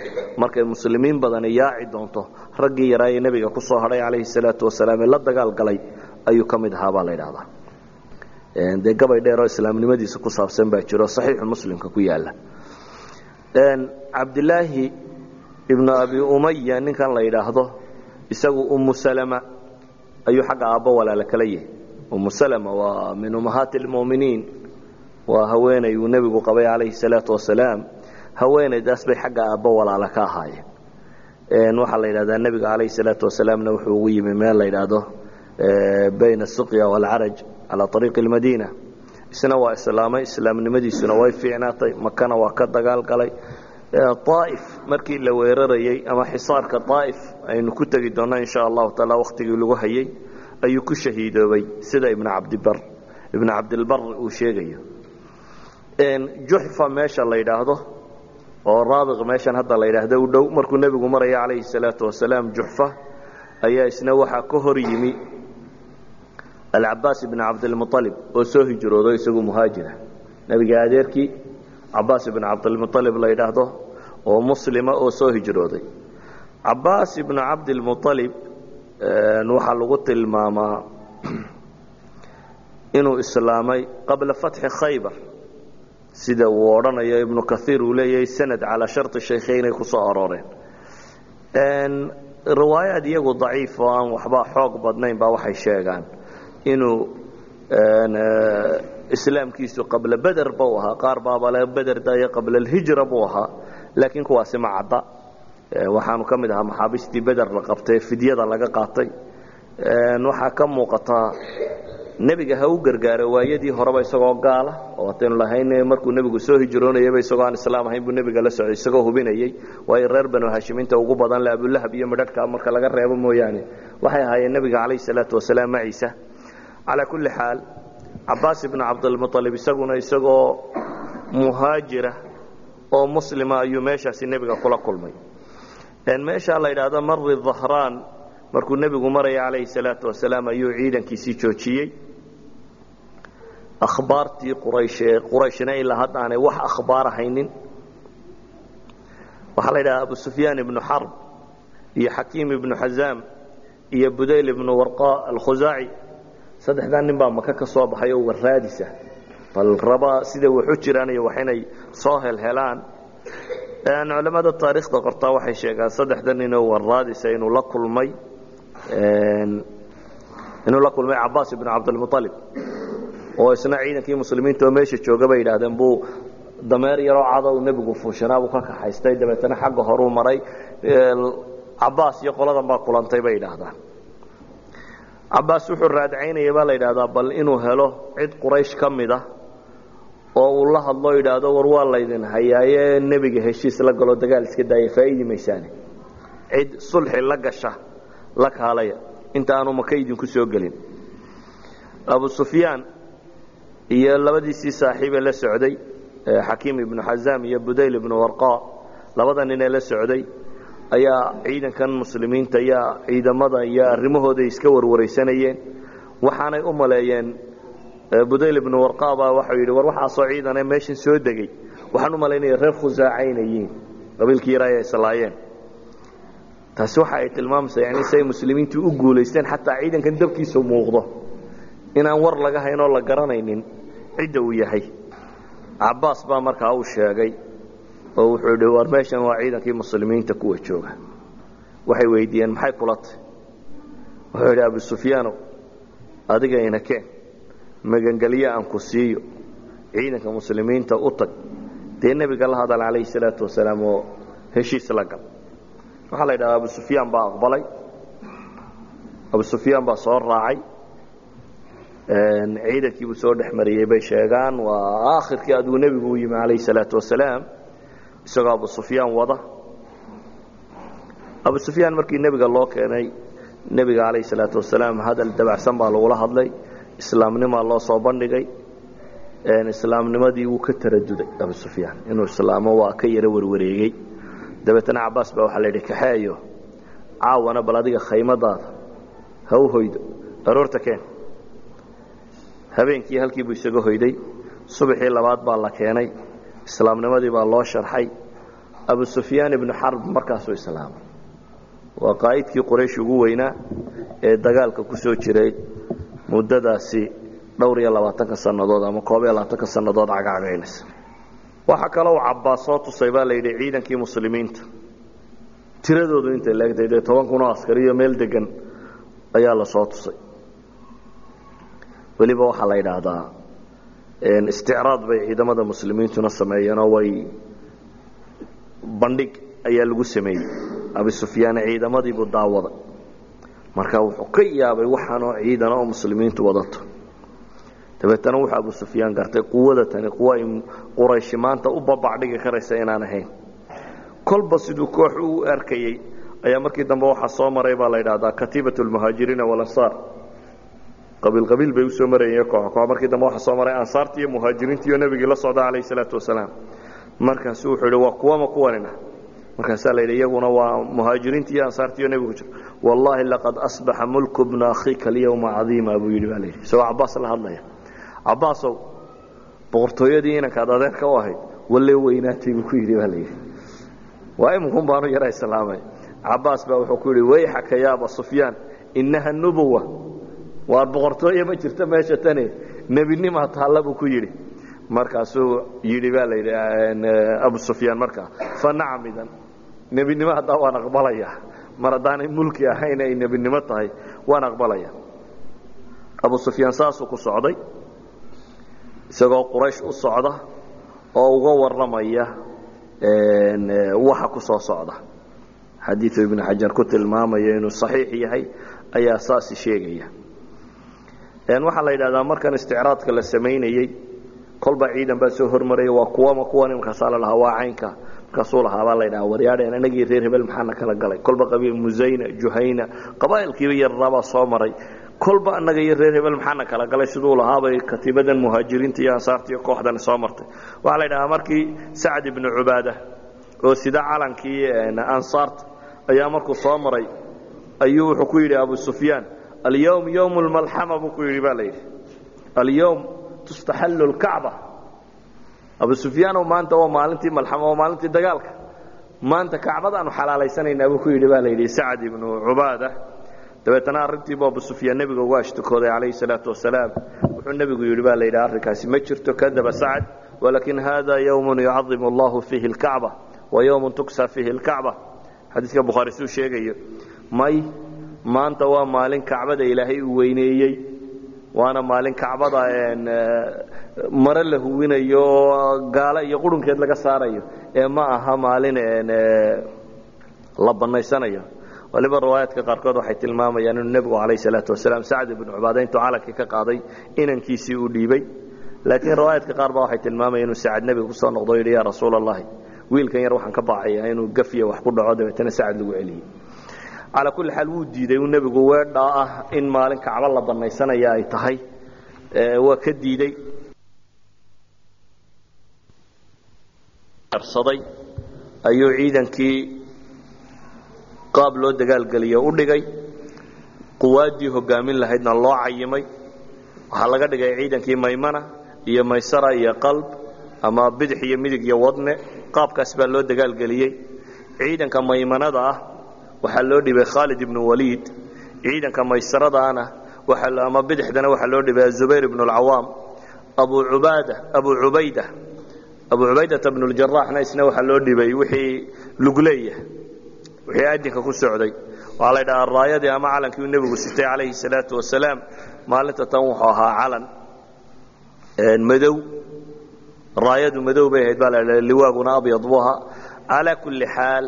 Markay muslimiin badani yaaci doonto raggii yaraa ee nebiga ku soo hadhay calayhi salaatu wasalaam ee la dagaal galay ayuu ka mid ahaa baa la yidhahdaa dee gabay dheer oo islaamnimadiisa ku saabsan baa jiro saxiixu muslimka ku yaalla cabdilaahi ibnu abi umaya ninkan la yidhaahdo isagu ummu salama ayuu xagga aabbo walaala kala yahay ummu salama waa min ummahaati lmu'miniin waa haweenay uu nebigu qabay calayhi salaatu wasalaam haweenaydaas bay xagga aabbo walaala ka ahaayeen. Waxaa la yidhahdaa nebiga calayhi salaatu wasalaamna wuxuu ugu yimi meel la yidhaahdo bayna asuqya waalcaraj calaa ariiqi lmadiina isna waa islaamay islaamnimadiisuna way fiicnaatay makana waa ka dagaal galay aaif markii la weerarayey ama xisaarka aaif aynu ku tegi doonno insha allahu taala wakhtigii lagu hayey ayuu ku shahiidoobay sida ibn cabdibar ibnu cabdilbar uu sheegayo. Juxfa meesha la yidhaahdo oo raabiq meeshan hadda la yidhaahdo u dhow markuu nebigu maraya calayhi salaatu wasalaam juxfa ayaa isna waxaa ka hor yimi alcabaas ibn cabdilmualib oo soo hijroodo isagu muhaajira. Nebiga adeerkii cabaas ibn cabdilmualib la yidhaahdo oo muslima oo soo hijrooday. Cabaas ibnu cabdilmualib waxaa lagu tilmaamaa inuu islaamay qabla fatxi khaybar sida uu odhanayo ibnu kaiir uu leeyahay sanad calaa shari shaykhaynay ku soo arooreen. Riwaayaad iyagu daciif oo aan waxba xoog badnayn baa waxay sheegaan inuu islaamkiisu qabla beder buu ahaa. Qaar baabale beder dayo qabla alhijra buu ahaa. Laakiin kuwaasi ma cadda. Waxaanu ka mid ahaa maxaabiistii beder la qabtay fidyada laga qaatay. Waxaa ka muuqataa nebiga ha u gargaaro waayadii horeba isagoo gaala. Oo ataynu lahayn markuu nebigu soo hijroonayaba isagoo aan islaam ahayn buu nebiga la socday isagoo hubinayey waayo reer banu haashimiinta ugu badan le abulahab iyo midhadhka marka laga reebo mooyaane. Waxay ahaayeen nebiga calayhi salaatu wasalaam maciisa calaa kulli xaal cabaas ibnu cabdilmualib isaguna isagoo muhaajira oo muslima ayuu meeshaasi nebiga kula kulmay. Meesha la yidhaahdo mari dhahraan markuu nebigu maraya calayhi salaatu wasalaam ayuu ciidankiisii joojiyey. Akhbaartii quraysh ee qurayshna ilaa hadda aanay wax akhbaar haynin waxaa la yidhaha abu sufyaan ibnu xarb iyo xakiim ibnu xazaam iyo budayl ibnu warqa alkhusaaci saddexdaa nin baa maka ka soo baxay oo waraadisa bal raba sida waxu jiraan iyo wax inay soo helhelaan culamada taariikhda qortaa waxay sheegaan saddexda ninoo waraadisa inuu la kulmay inuu la kulmay cabaas ibnu cabdilmualib oo isna ciidankii muslimiinta oo meesha jooga bay yidhaahdeen buu dameer yaroo cada uu nebigu fuushanaa buu ka kaxaystay dabeetana xagga horuu maray. Cabaas iyo qoladan baa kulantay bay yidhaahdaan cabaas wuxuu raadcaynaya baa la yidhahdaa bal inuu helo cid quraysh ka mid a oo uu la hadlo yidhaahdo war waa laydin hayaaye nebiga heshiis la galo dagaal iska daaya faa'iidi maysaane. Cid sulxi la gasha la kaalaya. Inta aanu maka idinku soo gelin. Abu sufyaan iyo labadiisii saaxiibee la socday xakiim ibnu xazaam iyo budayl ibnu warqa labada ninee la socday ayaa ciidankan muslimiinta iyo ciidamada iyo arrimahooday iska warwaraysanayeen waxaanay u maleeyeen budayl ibnu warqa baa waxau yidhi war waxaasoo ciidane meeshan soo degay. Waxaan u malaynaya reer khusaacaynayeen qabiilkii yaraa ay islaayeen taasi waxa ay tilmaamaysaa yani si ay muslimiintu u guulaysteen xataa ciidankan dabkiisu muuqdo. Inaan war laga hayn oo la garanaynin cidda uu yahay. Cabaas baa markaa uu sheegay oo wuxuu yidhi war meeshan waa ciidankii muslimiinta kuwa jooga. Waxay weydiiyeen maxay kula tahy wuxuu yidhi abu sufyaanow adiga ina keen. Magangelyo aan ku siiyo. Ciidanka muslimiinta u tag. Dee nebiga la hadal calayhi salaatu wasalaam oo heshiis la gal waxaa la yidhahdaa abu sufyaan baa aqbalay. Abu sufyaan baa soo raacay. Ciidankiibuu soo dhex mariyey bay sheegaan waa aakhirkii aduu nebigu u yimi calayhi salaatu wasalaam isagoo abu sufyaan wada. Abu sufyaan markii nebiga loo keenay nebiga calayhi salaatu wasalaam hadal dabacsan baa lagula hadlay islaamnimaa loo soo bandhigay islaamnimadii wuu ka taraduday abu sufyaan inuu islaamo waa ka yaro warwareegey dabeetana cabaas baa waxaa la yidhi kaxeeyo caawana bal adiga khaymadaada ha u hoydo aroorta keen. Habeenkii halkii buu isaga hoyday subaxii labaad baa la keenay islaamnimadii baa loo sharxay. Abu sufyaan ibnu xarb markaasuu islaamay. Waa qaa'idkii quraysh ugu weynaa ee dagaalka ku jiray muddadaasi dhowr iyo labaatanka sannadood ama koob iyo labaatanka sannadood cagacagaynaysa waxaa kaloo cabaas soo tusay baa la yidhi ciidankii muslimiinta. Tiradoodu intay leegtay dee toban kunoo askariyo meel degan ayaa la tusay. Weliba waxaa la yidhaahdaa isticraad bay ciidamada muslimiintuna sameeyeenoo way bandhig ayaa lagu sameeyey. Abu sufyaan ciidamadiibuu daawaday. Marka wuxuu ka yaabay waxaanoo ciidan oo muslimiintu wadato. Dabeetana wuxuu abu sufyaan gartay quwada tani quwa ay qurayshi maanta u babacdhigi karaysa inaan ahayn. Kolba siduu koox u arkayey ayaa markii dambe waxaa soo maray baa la yidhaahdaa katiibat lmuhaajiriina walansaar qabiil qabiil bay u soo marayeen koox. Koox markii dambe waxaa soo maray ansaartii iyo muhaajiriintii iyo nebigii la socda calayhi salaatu wasalaam. Markaasu wuxuu yidhi waa kuwama kuwanina markaasaa la yidhi iyaguna waa muhaajiriintii iyo ansaartii iyo nebigu jiro wallaahi laqad asbaxa mulku bna akhiika alyawma cadiima buu yidhi baa la yidhi. Isagoo cabaas la hadlaya. Cabaasow boqortooyadii inankaad adeerka u ahayd walle weynaatay buu ku yidhi baa la yidhi. Waa iminkun baanu yara islaamay. Cabaas baa wuxuu ku yidhi wayxaka ya aba sufyaan innaha nubuwa waar boqortooye ma jirto meesha tane nebinimaa taalla buu ku yidhi. Markaasuu yidhi baa la yidhi abu sufyaan markaa fa nacam idan. Nebinimo haddaa waan aqbalaya. Mar haddaanay mulki ahayn ay nebinimo tahay waan aqbalaya. Abu sufyaan saasuu ku socday. Isagoo quraysh u socda oo uga warramaya waxa ku soo socda. Xadiiu ibnu xajar ku tilmaamaya inuu saxiix yahay ayaa saasi sheegaya waxaa la yidhahdaa markan isticraadka la samaynayey kolba ciidan baa soo hormaraya waa kuwama kuwan markaasaa la dhahaa waa caynka markaasuu lahaa baa la ydhaha waryaadheen anagii reer hebel maxaana kala galay? Kolba qabiil musayna juhayna qabaa'ilkiiba yarraabaa soo maray. Kolba annaga iyo reer hebel maxaana kala galay? Siduu lahaabay katiibadan muhaajiriinta iyo ansaarta iyo kooxdani soo martay. Waxaa la ydhahaa markii sacd ibnu cubaada oo sida calankii ansaarta ayaa markuu soo maray ayuu wuxuu ku yidhi abu sufyaan alyowm yowm lmalxama buu ku yidhi baa la yidhi alyowm tustaxallu lkacba abu sufyaanow maanta waa maalintii malxama waa maalintii dagaalka maanta kacbadaanu xalaalaysanaynaa buu ku yidhi baa la yidhi sacd ibnu cubaada dabeetana arrintiibu abu sufyaan nebiga uga ashtakooday calayhi salaatu wasalaam wuxuu nebigu yidhi baa la yidhi arrinkaasi ma jirto kadaba sacd walakin hada yowmun yucadimu allahu fiihi lkacba wa yowmun tuksaa fiihi lkacba xadiiska bukhaari suu sheegayo may maanta waa maalin kacbada ilaahay uu weyneeyey waana maalin kacbada mare la huwinayo gaalo iyo qurunkeed laga saarayo. Ee ma aha maalin la bannaysanayo. Waliba riwaayaadka qaarkood waxay tilmaamayaan inuu nebigu calayh salaatu wasalaam sacd ibnu cubaada intuu calankii ka qaaday inankiisii uu dhiibay. Laakiin riwaayaadka qaar baa waxay tilmaamayaan inuu sacad nebiga ku soo noqdo o yidhi yaa rasuula allahi wiilkan yar waxaan ka baacayaa inuu gafiya wax ku dhaco dabeetana sacad lagu celiyey calaa kulli xaal wuu diiday uu nebigu weedhaa ah in maalin kacbo la bannaysanaya ay tahay. Waa ka diidey arsaday. Ayuu ciidankii qaab loo dagaalgeliyo u dhigay. Quwaaddii hogaamin lahaydna loo cayimay. Waxaa laga dhigay ciidankii maymana iyo maysara iyo qalb ama bidix iyo midig iyo wadne. Qaabkaas baa loo dagaalgeliyey. Ciidanka maymanada ah waxaa loo dhibay khaalid ibnu waliid ciidanka maysaradaana ama bidixdana waxaa loo dhibay azubayr ibnu alcawaam abu ubaada abu ubayda abu cubaydata bnu ljaraxna isna waxaa loo dhibay wixii lugleeya wixii adinka ku socday. Waxaa la ydhahaa raayadii ama calankii uu nebigu sitay calayhi salaatu wasalaam maalinta tan wuxuu ahaa calan madow. Raayadu madow bay ahayd baa la dha liwaaguna abyad buu ahaa calaa kulli xaal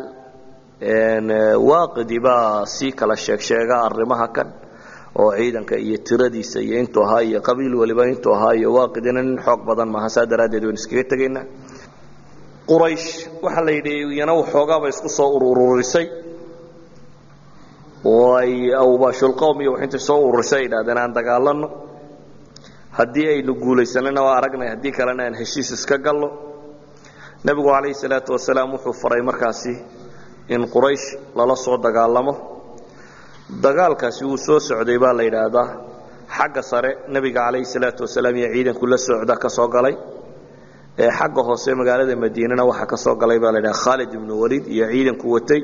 waaqidi baa sii kala sheeg sheega arrimaha kan oo ciidanka iyo tiradiisa iyo intuu ahaa iyo qabiil waliba intuu ahaa iyo waaqidina nin xoog badan maaha saa daraaddeed waynu iskaga tegaynaa. Quraysh waxaa la yidhi iyana waxoogaaba isku soo urururisay. Oo ay awbaashulqowm iyo waxintay soo ururisay ay idhahdeen aan dagaalanno haddii aynu guulaysanana waa aragnay haddii kalena aan heshiis iska gallo. Nebigu calayhi salaatu wasalaam wuxuu faray markaasi in quraysh lala soo dagaalamo. Dagaalkaasi wuu soo socday baa la yidhaahdaa. Xagga sare nebiga calayhi salaatu wasalaam iyo ciidanku la socda ka soo galay. Ee xagga hoose magaalada madiinana waxaa ka soo galay baa la yidhaha khaalid ibnu waliid iyo ciidanku watay.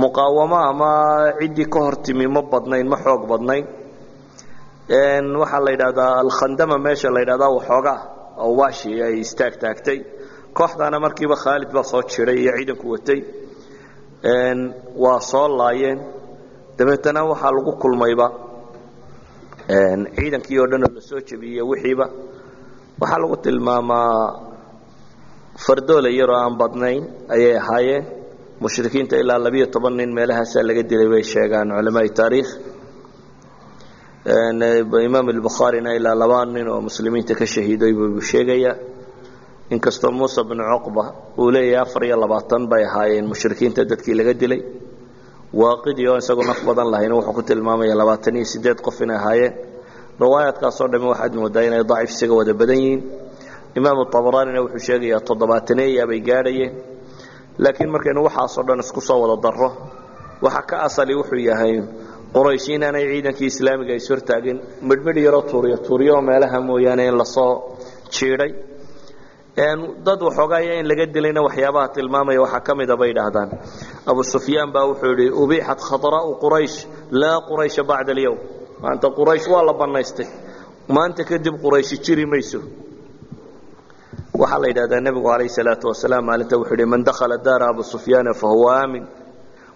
Muqaawamo ama ciddii ka hor timi ma badnayn ma xoog badnayn. Waxaa la yidhaahdaa alkhandama meesha la yidhahdaa waxoogaa awbaashi ay istaag taagtay kooxdaana markiiba khaalid baa soo jiray iyo ciidanku watay waa soo laayeen. Dabeetana waxaa lagu kulmayba. Ciidankii oo dhan oo la soo jebiyey wixiiba. Waxaa lagu tilmaamaa fardoole yaroo aan badnayn ayay ahaayeen. Mushrikiinta ilaa labiyo toban nin meelahaasaa laga dilay bay sheegaan culamaai taariikh. Imaam albukhaarina ilaa laba nin oo muslimiinta ka shahiiday buu sheegayaa inkastoo muuse bnu cuqba uu leeyahay afar iyo labaatan bay ahaayeen mushrikiinta dadkii laga dilay. Waaqidii oo isagu naf badan lahayn wuxuu ku tilmaamaya labaatan iyo sideed qof inay ahaayeen. Riwaayaadkaasoo dhamme waxaad moodaa inay daciif isaga wada badan yihiin. Imaamu abaraanina wuxuu sheegayaa toddobaatanaya bay gaadhayeen. Laakiin markaynu waxaasoo dhan isku soo wada darro waxa ka asali wuxuu yahay quraysh inaanay ciidankii islaamiga is hortaagin midhmidh yaroo tuuriyo tuuriyo meelaha mooyaane in la soo jiidhay dad waxoogaaya in laga dilayna waxyaabaha tilmaamaya. Waxaa ka mida bay idhaahdaan. Abu sufyaan baa wuxuu yidhi ubiixat khadraa'u quraysh laa quraysha bacda alyowm maanta quraysh waa la bannaystay. Maanta kadib qurayshi jiri mayso. Waxaa la yidhahdaa nebigu calayh salaatu wasalaam maalinta wuxuu yidhi man dakhala daara abu sufyaana fa huwa aamin.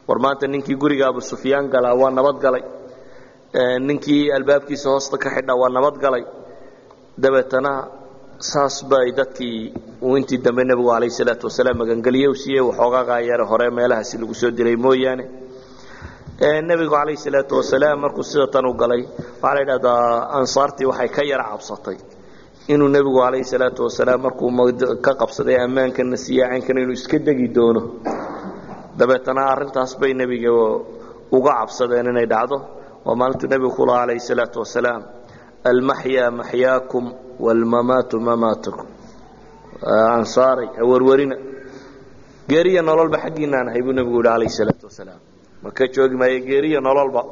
War maanta ninkii guriga abu sufyaan galaa waa nabadgalay ninkii albaabkiisa hoosta ka xidha waa nabadgalay dabeetana saas bay dadkii uu intii dambe nebigu calayh salaatu wasalaam magangelye u siiyey waxoogaagaa yare hore meelahaasi lagu soo dilay mooyaane. Nebigu calayh salaatu wasalaam markuu sida tan u galay waxaa la yidhahdaa ansaartii waxay ka yara cabsatay. Inuu nebigu calayhi salaatu wasalaam markuu ka qabsaday ammaankana siyaacankana inuu iska degi doono. Dabeetana arrintaas bay nebiga uga cabsadeen inay dhacdo. Waa maalintuu nebigu ku lahaa calayhi salaatu wasalaam almaxyaa maxyaakum waalmamaatu mamaatukum ansaaray hawarwarina geeriya nololba xaggiinaan ahay buu nebigu yihi calayhi salaatu wasalaam maka joogi maayo geeriya nololba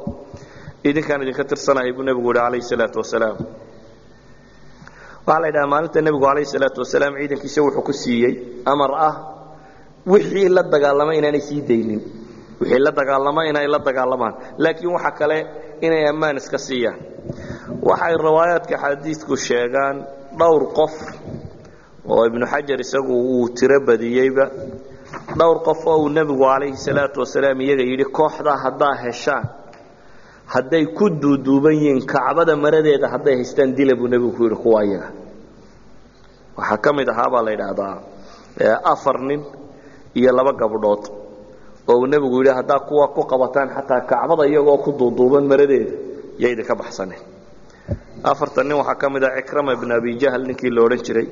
idinkaan idinka tirsanahay buu nebigu yihi calayhi salaatu wasalaam waxaa la yidhaha maalinta nebigu calayhi salaatu wasalaam ciidankiisa wuxuu ku siiyey amar ah wixii la dagaalama inaanay sii daynin wixii la dagaalama inay la dagaalamaan laakiin waxa kale inay ammaan iska siiyaan. Waxay riwaayaadka xadiidku sheegaan dhowr qof oo ibnu xajar isagu uu tiro badiyeyba. Dhowr qof oo uu nebigu calayhi salaatu wasalaam iyaga yidhi kooxdaa haddaa heshaan hadday ku duuduuban yihiin kacbada maradeeda hadday haystaan dila buu nebigu ku yidhi kuwa iyaga waxaa ka mid ahaa baa la yidhaahdaa afar nin iyo laba gabdhood oo uu nebigu yidhi haddaa kuwa ku qabataan xataa kacbada iyagoo ku duuduuban maradeeda yaydi ka baxsaneen afartan nin waxaa ka mid ah cikrama ibn abi jahl ninkii la odhan jiray.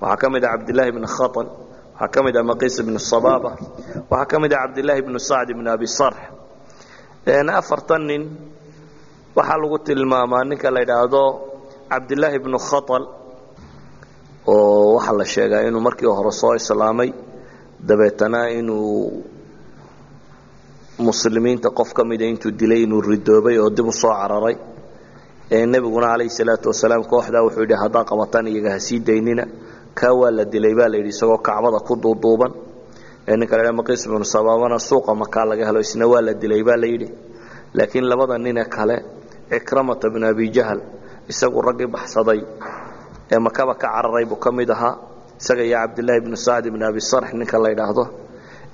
Waxaa ka mid ah cabdillaahi ibn khatan waxaa ka mid ah maqiis ibn sababa. Waxaa ka mid ah cabdillaahi ibnu sacd ibn abi sarx. Afartan nin waxaa lagu tilmaamaa ninka la yidhaahdo cabdillaahi ibnu khatal oo waxaa la sheegaa inuu markii hore soo islaamay dabeetana inuu muslimiinta qof ka mida intuu dilay inuu ridoobay oo dib u soo cararay nebiguna calayhi salaatu wasalaam kooxdaa wuxuu yidhi haddaa qabataan iyaga ha daynina. Kaa waa la dilay baa la yidhi isagoo kacbada ku duuduuban ninka la maqiis ibnu sabaabana suuqa makaa laga helo isna waa la dilay baa la yidhi. Laakiin labada nine kale cikramata bnu abi jahl isagu raggii baxsaday ee makaba ka cararay buu ka mid ahaa. Isaga iyo cabdillaahi ibnu sacd ibn abi sarx ninka la yidhaahdo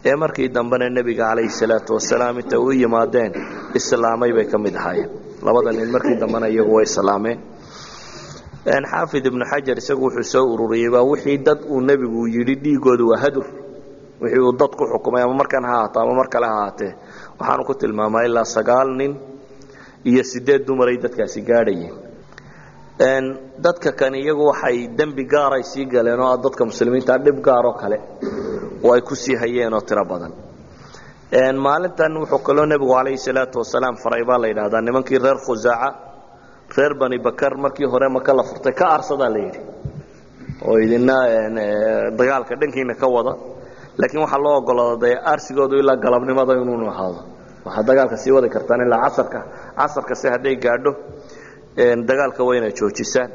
ee markii dambena nebiga calayhi salaatu wasalaam inta u yimaadeen islaamay bay ka mid ahaayeen. Labada nin markii dambena iyagu way islaameen xaafid ibnu xajar isagu wuxuu soo ururiyey baa wixii dad uu nebigu yidhi dhiigooda waa hadur wixii uu dad ku xukumay ama markan ha ahaato ama mar kale ha ahaatee waxaanu ku tilmaamaa ilaa sagaal nin iyo sideed dumaray dadkaasi gaadhayeen dadka kan iyagu waxay dembi gaaray sii galeen oo dadka muslimiinta dhib gaaroo kale oo ay ku sii hayeen oo tiro badan. Maalintan wuxuu kaloo nebigu calayhi salaatu wasalaam faray baa la yidhahdaa nimankii reer khusaaca reer bani bakar markii hore maka la furtay ka aarsadaa la yidhi. Oo idina dagaalka dhankiina ka wada laakiin waxaa loo ogolaaday aarsigoodu ilaa galabnimada inuunu ahaado. Waxaad dagaalka sii wadi kartaan ilaa casarka casarkase hadday gaadho dagaalka waa inaad joojisaan.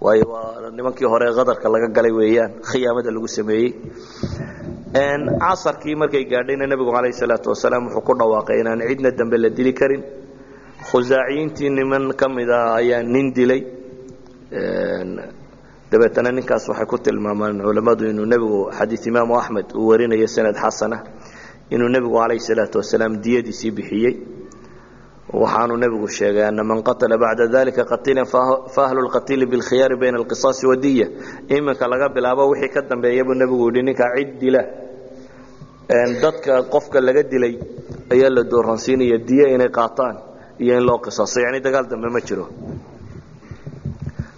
Waayo waa nimankii hore qadarka laga galay weeyaan khiyaamada lagu sameeyey. Casarkii markay gaadhayna nebigu calayhi salaatu wasalaam wuxuu ku dhawaaqay inaan cidna dambe la dili karin. Khusaaciyiintii niman ka mida ayaa nin dilay. Dabeetana ninkaas waxay ku tilmaamaan culammadu inuu nebigu xadiid imaamu axmed uu warinayo sanad xasana inuu nebigu calayhi salaatu wasalaam diyadiisii bixiyey waxaanu nebigu sheegay ana man qatala bacda dalika qatiilan faahlu lqatiili bilkhiyaari bayna alqisaasi wadiya iminka laga bilaabo wixii ka dambeeya buu nebigu yidhi ninkaa cid dila. Dadka qofka laga dilay ayaa la dooransiinaya diye inay qaataan iyo in loo qisaaso yani dagaal dambe ma jiro.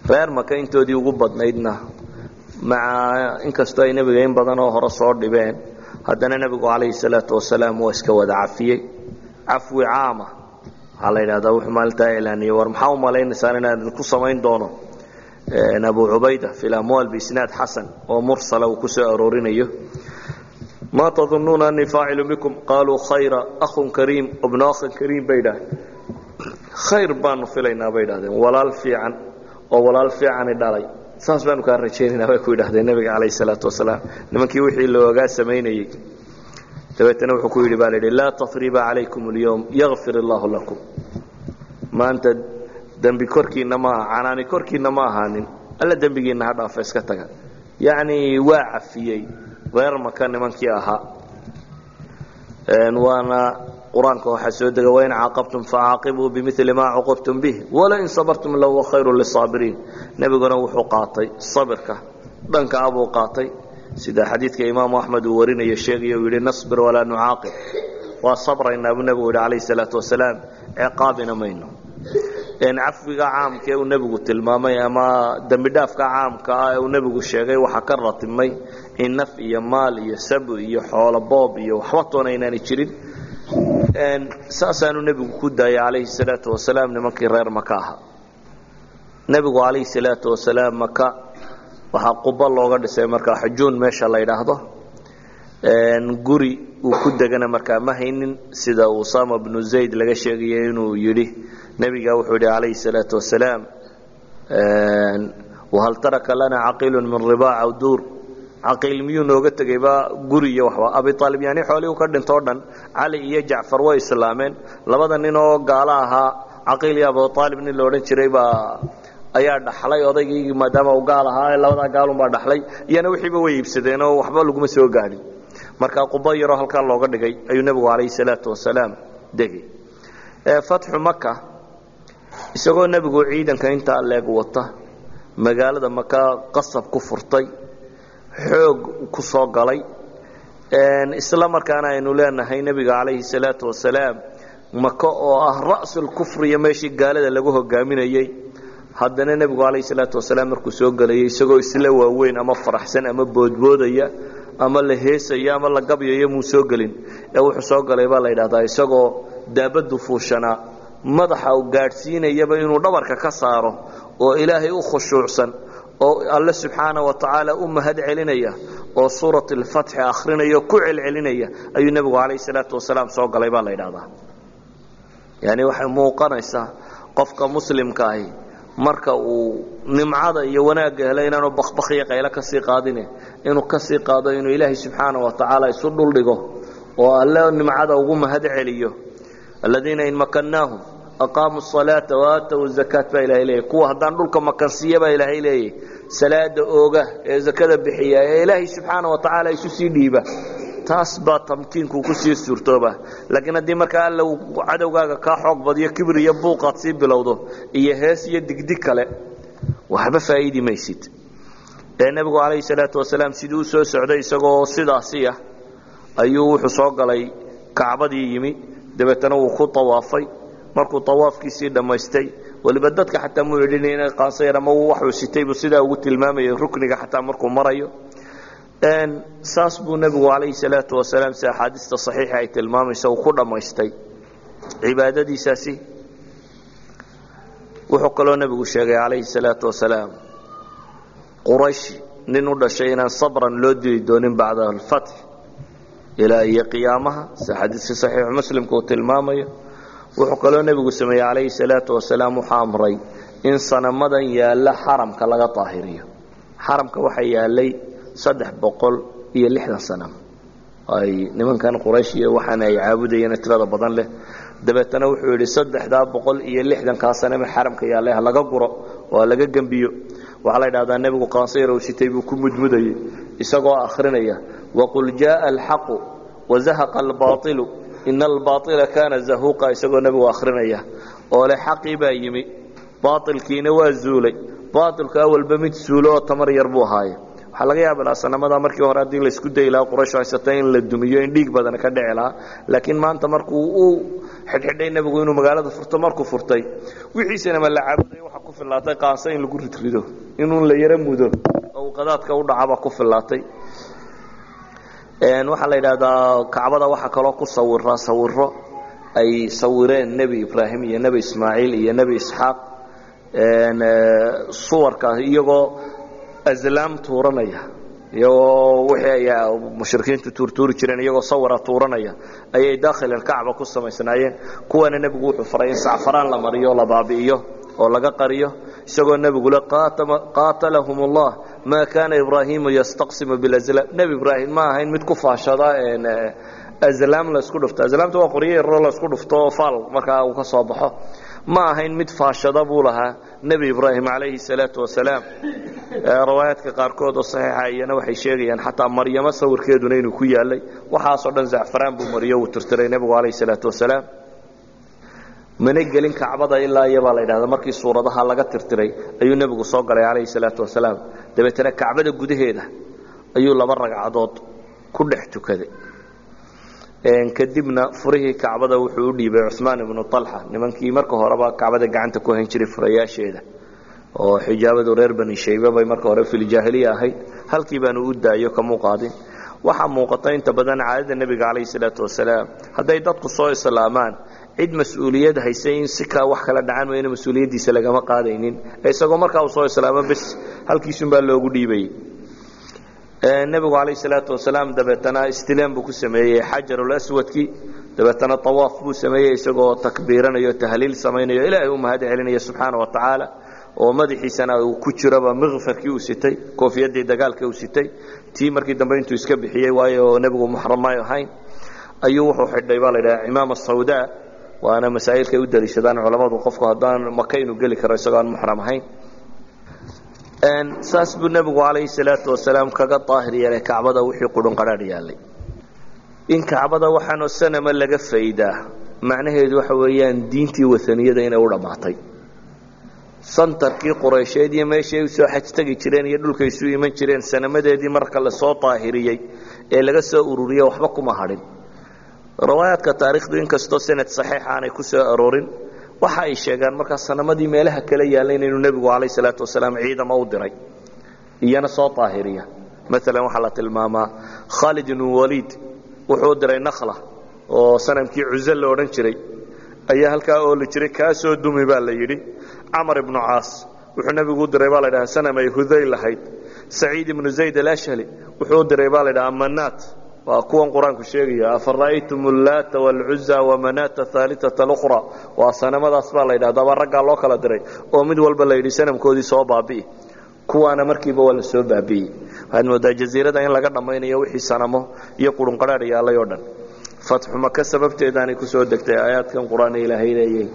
Reer maka intoodii ugu badnaydna maca inkastoo ay nebiga in badan oo hore soo dhibeen haddana nebigu calayhi salaatu wasalaam waa iska wada cafiyey. Cafwi caama waxaa la yidhahdaa wuxuu maalintaa iclaaniyey war maxaa u malaynaysaan inaan idinku samayn doono? Abu cubayda fi lamwaal biisnaad xasan oo mursala uu ku soo aroorinayo. Ma tadunnuuna anii faacilu bikum? Qaaluu khayra akhun kariim ibnu akhin kariim bay idhahdeen. Khayr baanu filaynaa bay idhahdeen. Walaal fiican oo walaal fiicani dhalay. Saas baanu kaa rajaynaynaa bay ku yidhahdeen nebiga calayhi salaatu wasalaam. Nimankii wixii loogaa samaynayey dabeetana wuxuu ku yidhi baa la yidhi laa tasriba calaykum اlyowm yakfir illaahu lakum. Maanta dembi korkiinna ma aha canaani korkiinna ma ahaanin alla dembigiinna ha dhaafa iska taga. Yacni waa cafiyey reer maka nimankii ahaa. Waana qur'aanka waxaa soo dega wain caaqabtum facaaqibuu bimili maa cuqibtum bih walain sabartum lahuwa khayru lisaabiriin nebiguna wuxuu qaatay sabirka dhanka abuu qaatay sida xadiidka imaamu axmed uu warinayo sheegaya uu yidhi nasbir walaa nucaaqib. Waa sabraynaa buu nebigu yidhi calayhi salaatu wasalaam ciqaabina mayno. Cafwiga caamka ee uu nebigu tilmaamay ama dembi dhaafka caamka ah ee uu nebigu sheegay waxaa ka ratimay in naf iyo maal iyo sabu iyo xoolo boob iyo waxba toona inaanay jirin saasaanu nebigu ku daayay calayhi salaatu wasalaam nimankii reer maka ahaa. Nebigu calayhi salaatu wasalaam maka waxaa quba looga dhisay markaa xujuun meesha la yidhaahdo. Guri uu ku degana markaa ma haynin sida usama bnu zayd laga sheegaya inuu yidhi. Nebiga wuxuu yidhi calayhi salaatu wasalaam wahal taraka lana caqiilu min ribaac aw duur? Caqiil miyuu nooga tegayba guri iyo waxba abi aalib yani xoolihii u ka dhintoo dhan cali iyo jacfar way islaameen. Labada nin oo gaalo ahaa caqiil iyo abu aalib nin la jiray baa ayaa dhaxlay odaygii maadaama uu gaal ahaa labadaa gaalunbaa dhaxlay iyana wixiiba way iibsadeen oo waxba laguma soo gaadhin markaa qubo yaroo halkaa looga dhigay ayuu nebigu calayhi salaatu wasalaam degay. Fatxu maka isagoo nebigu ciidanka intaa leeg wata magaalada maka qasab ku furtay xoog ku soo galay. Isla markaana aynu leenahay nebiga calayhi salaatu wasalaam maka oo ah ra'sulkufriya meeshii gaalada lagu hogaaminayey haddana nebigu calayhi salaatu wasalaam markuu soo gelayay isagoo isla waaweyn ama faraxsan ama boodboodaya ama la heesaya ama la gabyayo muu soo gelin. Ee wuxuu soo galay baa la yidhahdaa isagoo daabaddu fuushanaa madaxa u gaadhsiinayaba inuu dhabarka ka saaro oo ilaahay u khushuucsan oo alle subxaana wa tacaala u mahad celinaya oo suurat alfatxi akhrinaya ku celcelinaya ayuu nebigu calayhi salaatu wasalaam soo galay baa la yidhahdaa yani waxay muuqanaysaa qofka muslimka ahi marka uu nimcada iyo wanaagga helo inaanu bakbakhiyo qaylo ka sii qaadine inuu ka sii qaado inuu ilaahay subxaana wa tacaala isu dhuldhigo oo alle nimcada ugu mahad celiyo. Aladiina in makannaahum aqaamuu salaata waaatow zakaat baa ilahay leeyahy kuwa haddaan dhulka makansiiya baa ilaahay leeyahy salaada ooga ee zakada bixiya ee ilaahay subxaana wa tacaala isu sii dhiiba taas baa tamkiinku ku sii suurtooba. Laakiin haddii markaa alla uu cadowgaaga kaa xoog badiyo kibir iyo buuqaad sii bilowdo iyo hees iyo digdig kale waxba faa'iidi maysid ee nebigu calayhi salaatu wasalaam sidii u soo socday isagoo sidaasi ah ayuu wuxuu soo galay kacbadii yimi. Dabeetana wuu ku tawaafay. Markuu tawaafkiisii dhammaystay weliba dadka xataa muu idhin inay qaansayan ama waxuu sitay buu sidaa ugu tilmaamayay rukniga xataa markuu marayo saas buu nebigu calayhi salaatu wasalaam si axaadiista saxiixa ay tilmaamaysa uu ku dhammaystay cibaadadiisaasi wuxuu kaloo nebigu sheegay calayhi salaatu wasalaam quraysh nin u dhashay inaan sabran loo dili doonin bacda alfatx ilaa iyo qiyaamaha. Si xadiiska saxiixu muslimka uu tilmaamayo. Wuxuu kaloo nebigu sameeyey calayhi salaatu wasalaam wuxuu amray in sanamadan yaalla xaramka laga daahiriyo. Xaramka waxaa yaallay saddex boqol iyo lixdan sanam ay nimankan quraysh iyo waxaana ay caabudayeen tirada badan leh. Dabeetana wuxuu yidhi saddexdaa boqol iyo lixdankaa xaramka yaallay laga guro oo laga gembiyo waxaa la yidhahdaa nebigu qansayrow sitay buu ku mudmudayey isagoo akhrinaya waqul jaaa alxaqu wazahaqa albailu ina albaaila kaana zahuuqa isagoo nebigu akhrinaya. Oo leh xaqii baa yimi baailkiina waa zuulay baailku awalba mid suulo oo tamar yar buu ahaaye waxaa laga yaaba lahaa sanamada markii hore haddii laysku dayi lahaa quraysh haysatay in la dumiyo in dhiig badan ka dhici lahaa. Laakiin maanta markuu u xidhxidhay nebigu inuu magaalada furto markuu furtay wixiisanama la caabuday waxa ku fillaatay qaansa in lagu ridrido inuu la yaro mudo oo qadaadka u dhacaba ku fillaatay. Waxaa la yidhaahdaa kacbada waxaa kaloo ku sawiraa sawiro ay sawireen nebi ibraahim iyo nebi ismaaciil iyo nebi isxaaq. Suwarkaas iyagoo aslaam tuuranaya iyagoo wixii ay mushrikiintu tuurtuuri jireen iyagoo sawira tuuranaya ayay daakhil alkacba ku samaysnaayeen. Kuwana nebigu wuxuu faray in sacfaraan la mariyo o la baabi'iyo oo laga qariyo isagoo nebigu le qaatalahum ullah maa kaana ibraahimu yastaqsimu bilaslaam nebi ibraahim ma ahayn mid ku faashada aslaam laysku dhufto. Aslaamta waa qoryo yaroo laysku dhufto faal markaa uu ka soo baxo ma ahayn mid faashada buu lahaa nebi ibraahim calayhi salaatu wasalaam riwaayaadka qaarkood oo saxiixa iyana waxay sheegayaan xataa maryamo sawirkeeduna inuu ku yaalay. Waxaasoo dhan zacfaraan buu mariyo uu tirtiray nebigu calayhi salaatu wasalaam mana gelin kacbada ilaa iyo baa la yidhahda markii suuradaha laga tirtiray ayuu nebigu soo galay calayhi salaatu wasalaam dabeetana kacbada gudaheeda ayuu laba ragcadood ku dhex tukaday kadibna furihii kacbada wuxuu u dhiibay cumaan ibnu alxa nimankii marka horeba kacbada gacanta ku hayn jiray furayaasheeda. Oo xijaabadu reer bani shaybe bay marka hore filjaahiliya ahayd. Halkii baanu u daayo kamuu qaadin waxaa muuqata inta badan caadada nebiga calayhi salaatu wasalaam. Hadday dadku soo islaamaan cid mas'uuliyad haysay in si wax kala dhacan mayna mas'uuliyaddiisa lagama qaadaynin. Isagoo markaa uu soo islaamo bes. Halkiisunbaa loogu dhiibayey nebigu calayhi salaatu wasalaam dabeetana istilaam buu ku sameeyey xajarulaswadkii dabeetana tawaaf buu sameeyey isagoo takbiiranayo tahliil samaynayo ilaahay u mahad celinaya subxaana wa tacaala oo madaxiisana uu ku jiroba mikfarkii uu sitay koofiyadii dagaalka uu sitay tii markii dambe intuu iska bixiyey waayo nebigu muxram may ahayn ayuu wuxuu xidhay baa la yidhaha cimaama sawda waana masaa'ilkay u daliishadaan culammadu qofku haddaan maka inuu geli karo isagoo aan muxram ahayn saas buu nebigu calayhi salaatu wasalaam kaga daahir yeelay kacbada wixii qudhun qadhaadh yaallay in kacbada waxaanoo sanama laga faydaa macnaheedu waxa weeyaan diintii waaniyada inay u dhammaatay santarkii quraysheed iyo meeshay u soo xaj tegi jireen iyo dhulkay isu iman jireen sanamadeedii marka la soo daahiriyey ee laga soo ururiyey waxba kuma hadhin. Riwaayaadka taarikhdu inkastoo sanad saxiixa aanay ku soo aroorin waxa ay sheegaan markaa sanamadii meelaha kala yaallay inaynu nebigu calayh salaatu wasalaam ciidamo u diray iyana soo daahiriya maalan waxaa la tilmaamaa khaalid ibnu waliid wuxuu diray nakhla oo sanamkii cuze la odhan jiray. Ayaa halkaa ooli jiray kaa soo dumi baa la yidhi. Camar ibnu caas wuxuu nebigu u diray baa la dhaha sanam ay huday lahayd. Saciid ibnu zayd alashhali wuxuu u diray baa la dhaha manaat waa kuwan qur'aanku sheegaya afara'aytum ullaata waalcuza wamanaata aaliata alukhra? Waa sanamadaas baa la yidhahdaba raggaa loo kala diray oo mid walba la yidhi sanamkoodii soo baabi'i. Kuwaana markiiba waa la soo baabi'ey waxaad moodaa jaziirada in laga dhammaynayo wixii sanamo iyo qurunqadhaadh yaallay oo dhan. Fatxu maka sababteedaanay ku soo degtay aayaadkan qur'aan ilaahay leeyay.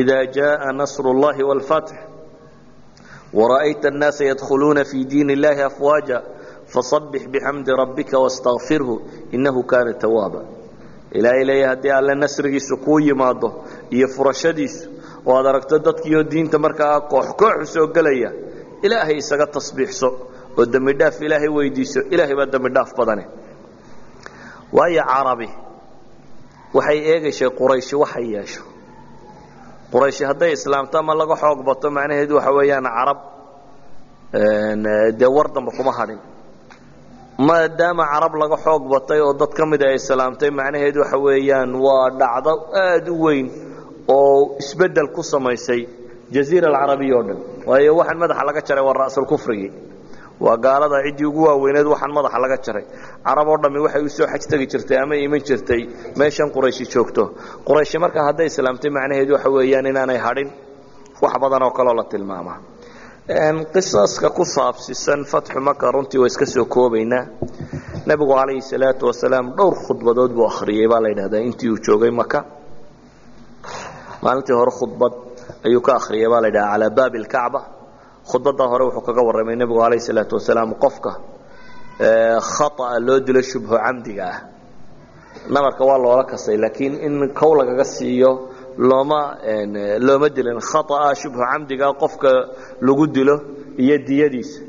Idaa jaaa nasru llahi waalfatx wara'ayta annaasa yadkhuluuna fii diin illaahi afwaaja fasabbix bixamdi rabbika wastakfirhu innahu kaana tawaaba ilaahay leeya haddii alle nasrigiisu kuu yimaado iyo furashadiisu oo aad aragto dadkiioo diinta markaa koox kooxu soo gelaya ilaahay isaga tasbiixso oo dembi dhaaf ilaahay weydiiso ilaahay baa dembi dhaaf badane waayo carabi waxay eegaysay qurayshi waxay yeesho qurayshi hadday islaamto ama laga xoog bato macnaheedu waxa weeyaan carab dee war damba kuma hadhin maadaama carab laga xoog batay oo dad ka mida ay islaamtay macnaheedu waxa weeyaan waa dhacdo aada u weyn oo isbeddel ku samaysay jaziira alcarabiya oo dhan. Waayo waxaan madaxa laga jaray waa ra'sulkufrigii waa gaalada ciddii ugu waaweyneed waxaan madaxa laga jaray. Carab oo dhammi waxay u xaj tegi jirtay ama iman jirtay meeshan qurayshi joogto. Qurayshi markaa hadday islaamtay macnaheedu waxa weeyaan inaanay hadhin wax badan oo kaloo la tilmaamaa qisaska ku saabsisan fatxu maka runtii waa iska soo koobaynaa. Nebigu calayhi salaatu wasalaam dhowr khudbadood buu akhriyey baa la yidhahdaa intii uu joogay maka maalintii hore khudbad ayuu ka akhriyay baa la yidhaha calaa baabi alkacba khudbaddaa hore wuxuu kaga warramay nebigu calayhi salaatu wasalaam qofka khata'a loo dilo shubho camdiga ah. Nabarka waa loola kasay laakiin in kow lagaga siiyo looma looma dilin khata'a shubhu camdiga qofka lagu dilo iyo diyadiisa.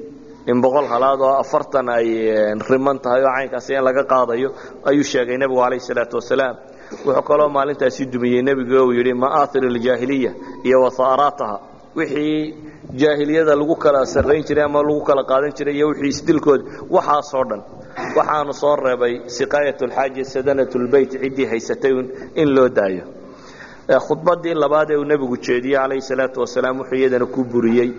In boqol halaad oo afartan ay riman tahay oo caynkaasi in laga qaadayo ayuu sheegay nebigu calayhi salaatu wasalaam. Wuxuu kaloo maalintaasi dumiyey nebigu uu yidhi ma'aathir aljaahiliya iyo wasaaraataha wixii jaahiliyada lagu kala sarrayn jiray ama lagu kala qaadan jiray iyo wixii isdilkooda waxaasoo dhan waxaanu soo reebay siqaayat lxaaji sadanat lbeyt ciddii haysatay in loo daayo khudbadii labaad ee uu nebigu jeediyey calayhi salaatu wasalaam wuxuu iyadana ku buriyey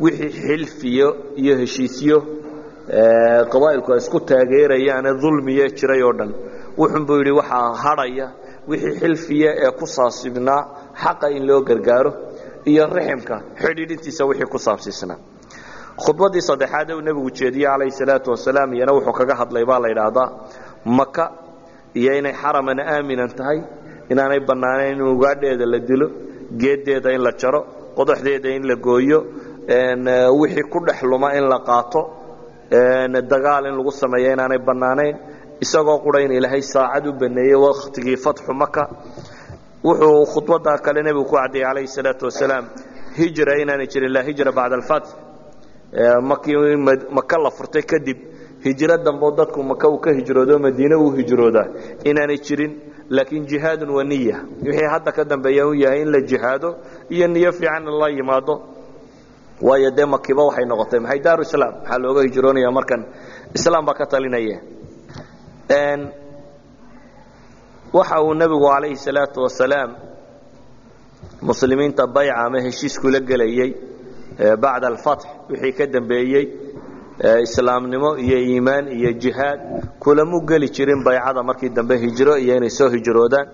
wixii xilfiyo iyo heshiisyo qabaa'ilku isku taageerayaane dulmiye jiray oo dhan. Wuxuunbuu yidhi waxaa hadhaya wixii xilfiya ee ku saabsibnaa xaqa in loo gargaaro iyo riximka xidhiidhintiisa wixii ku saabsiisnaa khudbaddii saddexaad ee uu nebigu jeediyey calayhi salaatu wasalaam iyana wuxuu kaga hadlay baa la yidhaahdaa maka iyo inay xaraman aaminan tahay inaanay bannaanayn in ugaadheeda la dilo geeddeeda in la jaro qodaxdeeda in la gooyo wixii ku dhex luma in la qaato dagaal in lagu sameeyo inaanay bannaanayn isagoo qura ilaahay saacad u baneeyey wakhtigii fatxu maka wuxuu khudbaddaa kale nebigu ku caddeeyey calayhi salaatu wasalaam hijra inaanay jirin laa hijra bacda alfatx markii maka la furtay kadib hijro dambeo dadku maka uu ka hijroodo madiine uu hijroodaa inaanay jirin laakiin jihaadun wa niya wixii hadda ka dambeeya u yahay in la jihaado iyo niyo fiican in la yimaado. Waayo dee makiba waxay noqotay. Maxay daaru islaam? Maxaa looga hijroonaya markan? Islaam baa ka talinaya. Waxa uu nebigu calayhi salaatu wasalaam muslimiinta bayca ama heshiiskula gelayey bacda alfatx wixii ka dambeeyey islaamnimo iyo iimaan iyo jihaad kulamu geli jirin baycada markii dambe hijro iyo inay soo hijroodaan.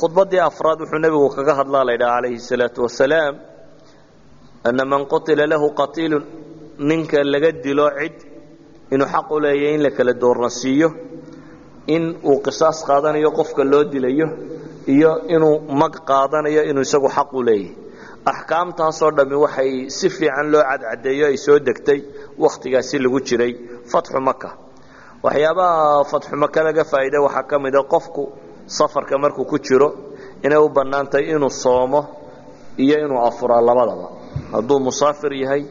Khudbaddii afraad wuxuu nebigu kaga hadlaa laydhaha calayhi salaatu wasalaam ana man qutila lahu qatiilun ninka laga dilo cid inuu xaq u leeyahy in la kala doornasiiyo in uu qisaas qaadanayo qofka loo dilayo iyo inuu mag qaadanayo inuu isagu xaq u leeyahy axkaamtaasoo dhammi waxay si fiican loo cadcadeeyo ay soo degtay wakhtigaasi lagu jiray fatxu maka waxyaabaha fatxu maka laga faa'iiday waxaa ka mida qofku safarka markuu ku jiro inay u bannaantahay inuu soomo iyo inuu afuraa labadaba. Hadduu musaafir yahay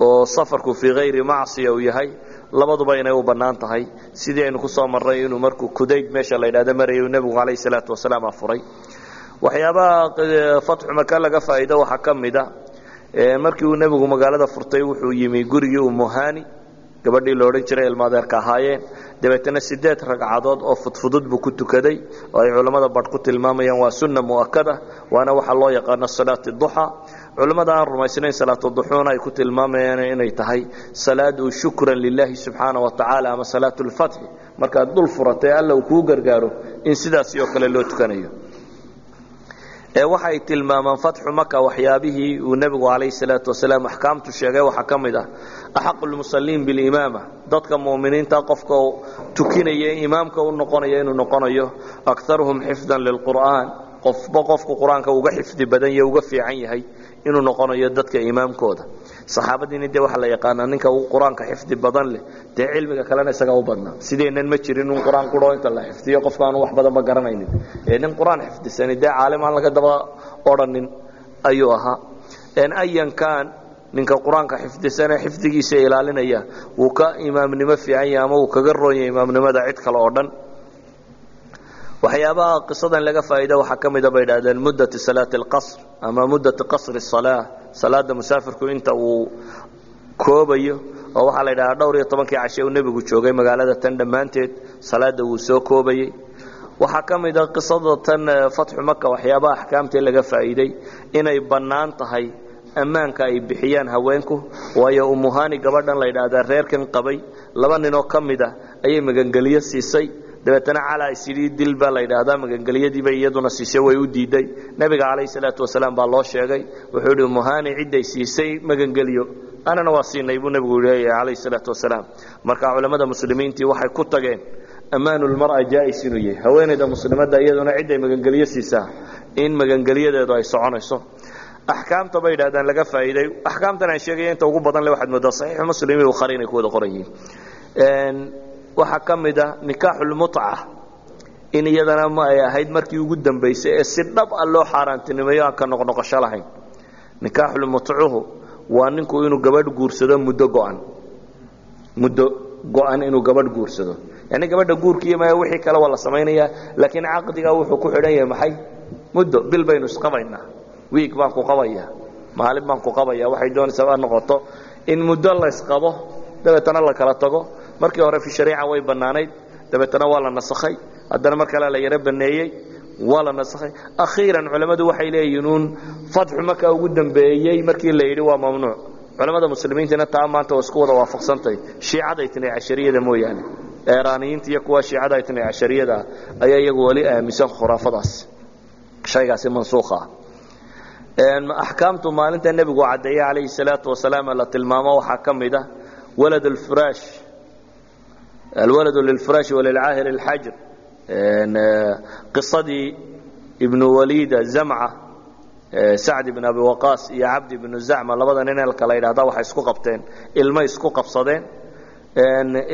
oo safarku fii hayri macsiya uu yahay labaduba inay u bannaan tahay. Sidii aynu ku soo marray inuu markuu kudayd meesha la yidhahdo marayay nebigu calayhi salaatu wasalaam afuray waxyaabaha fatxu maka laga faa'iido waxaa ka mida. Markii uu nebigu magaalada furtay wuxuu yimi gurigii umuhani gabadhii la odhan jiray ilmaadeerka ahaayeen. Dabeetana sideed ragcadood oo fudfudud buu ku tukaday oo ay culammada badh ku tilmaamayaan waa sunna mu'akada waana waxaa loo yaqaano salaati duxa. Culammada aan rumaysnayn salaatu duxuuna ay ku tilmaamayaan inay tahay salaad uu shukran lilaahi subxaana wa ama salaatu lfatxi markaad dul furatay alla uu kuu gargaaro in sidaasi oo kale loo tukanayo waxay tilmaamaan fatxu maka waxyaabihii uu nebigu calayhi salaatu wasalaam axkaamtu sheegay. Waxaa ka mid ah axaqu lmusaliin bilimaama dadka mu'miniinta qofka tukinaya imaamka u noqonaya inuu noqonayo akaruhum xifdan lilqur'aan qofba qofku qur'aanka uga xifdi badan yahe uga fiican yahay inuu noqonayo dadka imaamkooda saxaabadiini dee waxaa la yaqaanaa ninka qur'aanka xifdi badan leh dee cilmiga kalena isaga u badnaa. Sideennan ma jirin in qur'aan quro inta la xifdiyo? Qofka aanu wax badanba garanaynin. Ee nin qur'aan xifdisani dee caalim aan laga daba odhanin ayuu ahaa. Ayan kaan ninka qur'aanka xifdisane xifdigiisa ilaalinaya wuu ka imaamnimo fiican yahay ama uu kaga roonyahay imaamnimada cid kale oo dhan waxyaabaha qisadan laga faa'iida waxaa ka mida bay idhahdeen muddati salaati alqasr ama muddati qasri salaa salaada musaafirku inta uu koobayo oo waxaa la yidhahdaa dhowr iyo tobankii cashe uu nebigu joogay magaalada tan dhammaanteed salaada wuu soo koobayey. Waxaa ka mida qisada tan fatxu maka waxyaabaha axkaamtee laga faa'iiday inay bannaan tahay ammaanka ay bixiyaan haweenku waayo umuhani gabadhan la yidhaahdaa reerkan qabay laba ninoo ka mid a ayay magangeliyo siisay dabeetana calaa isyidhi dil baa la yidhaahdaa magangeliyadiibay iyaduna siisay way u diiday. Nebiga calayhi salaatu wasalaam baa loo sheegay wuxuu yidhi umuhani cidday siisay magangeliyo. Anana waa siinay buu nebigu leeyahay calayhi salaatu wasalaam. Marka culammada muslimiintii waxay ku tageen ammaanulmar'a jaa'is inuu yahay. Haweenayda muslimadda iyaduna cidday magangeliyo siisaa? In magangeliyadeedu ay soconayso. Axkaamta bay yidhahdaan laga faa'iiday. Axkaamtan aan sheegaya inta ugu badan le waxaad moodaa saxiixu muslim iyo bukhaari inay ku wada qoran yihiin waxaa ka mid ah nikaaxulmutca in iyadana ma ay ahayd markii ugu dambaysay ee si dhab ah loo xaaraantinimeeyo aan ka noqnoqosho lahayn. Nikaaxulmutcuhu waa ninku inuu gabadh guursado muddo go'an. Muddo go'an inuu gabadh guursado. Yani gabadha guurkiiyo maya wixii kale waa la samaynayaa laakiin caqdiga wuxuu ku xidhan yahay maxay? Muddo bil baynu isqabaynaa wiig baan ku qabaya maalin baan ku qabaya waxay doonaysaa ha noqoto in muddo la ysqabo dabeetana la kala tago markii hore fi shariica way bannaanayd. Dabeetana waa la nasakhay. Haddana mar kale la yaro baneeyey waa la nasakhay. Akhiiran culammadu waxay leeyihiin uun fatxu maka ugu dambeeyey markii la yidhi waa mamnuuc. Culammada muslimiintiina taa maanta waa isku wada waafaqsantay. Shiicada itnay cashariyada mooyaane. Eraaniyiinta iyo kuwa shiicada itnay cashariyada ayaa iyagu weli aaminsan khuraafadaas. Shaygaasi mansuukha ah axkaamtu maalinta nebigu caddeeye calayhi salaatu wasalaam la tilmaamo waxaa ka mid ah walad alfiraash alwaladu lilfiraashi walilcaahir alxajr qisadii ibnu waliida zamca sacd ibn abi waqaas iyo cabdi ibnu zacma labada nin eelka la yidhahda waxay isku qabteen ilmay isku qabsadeen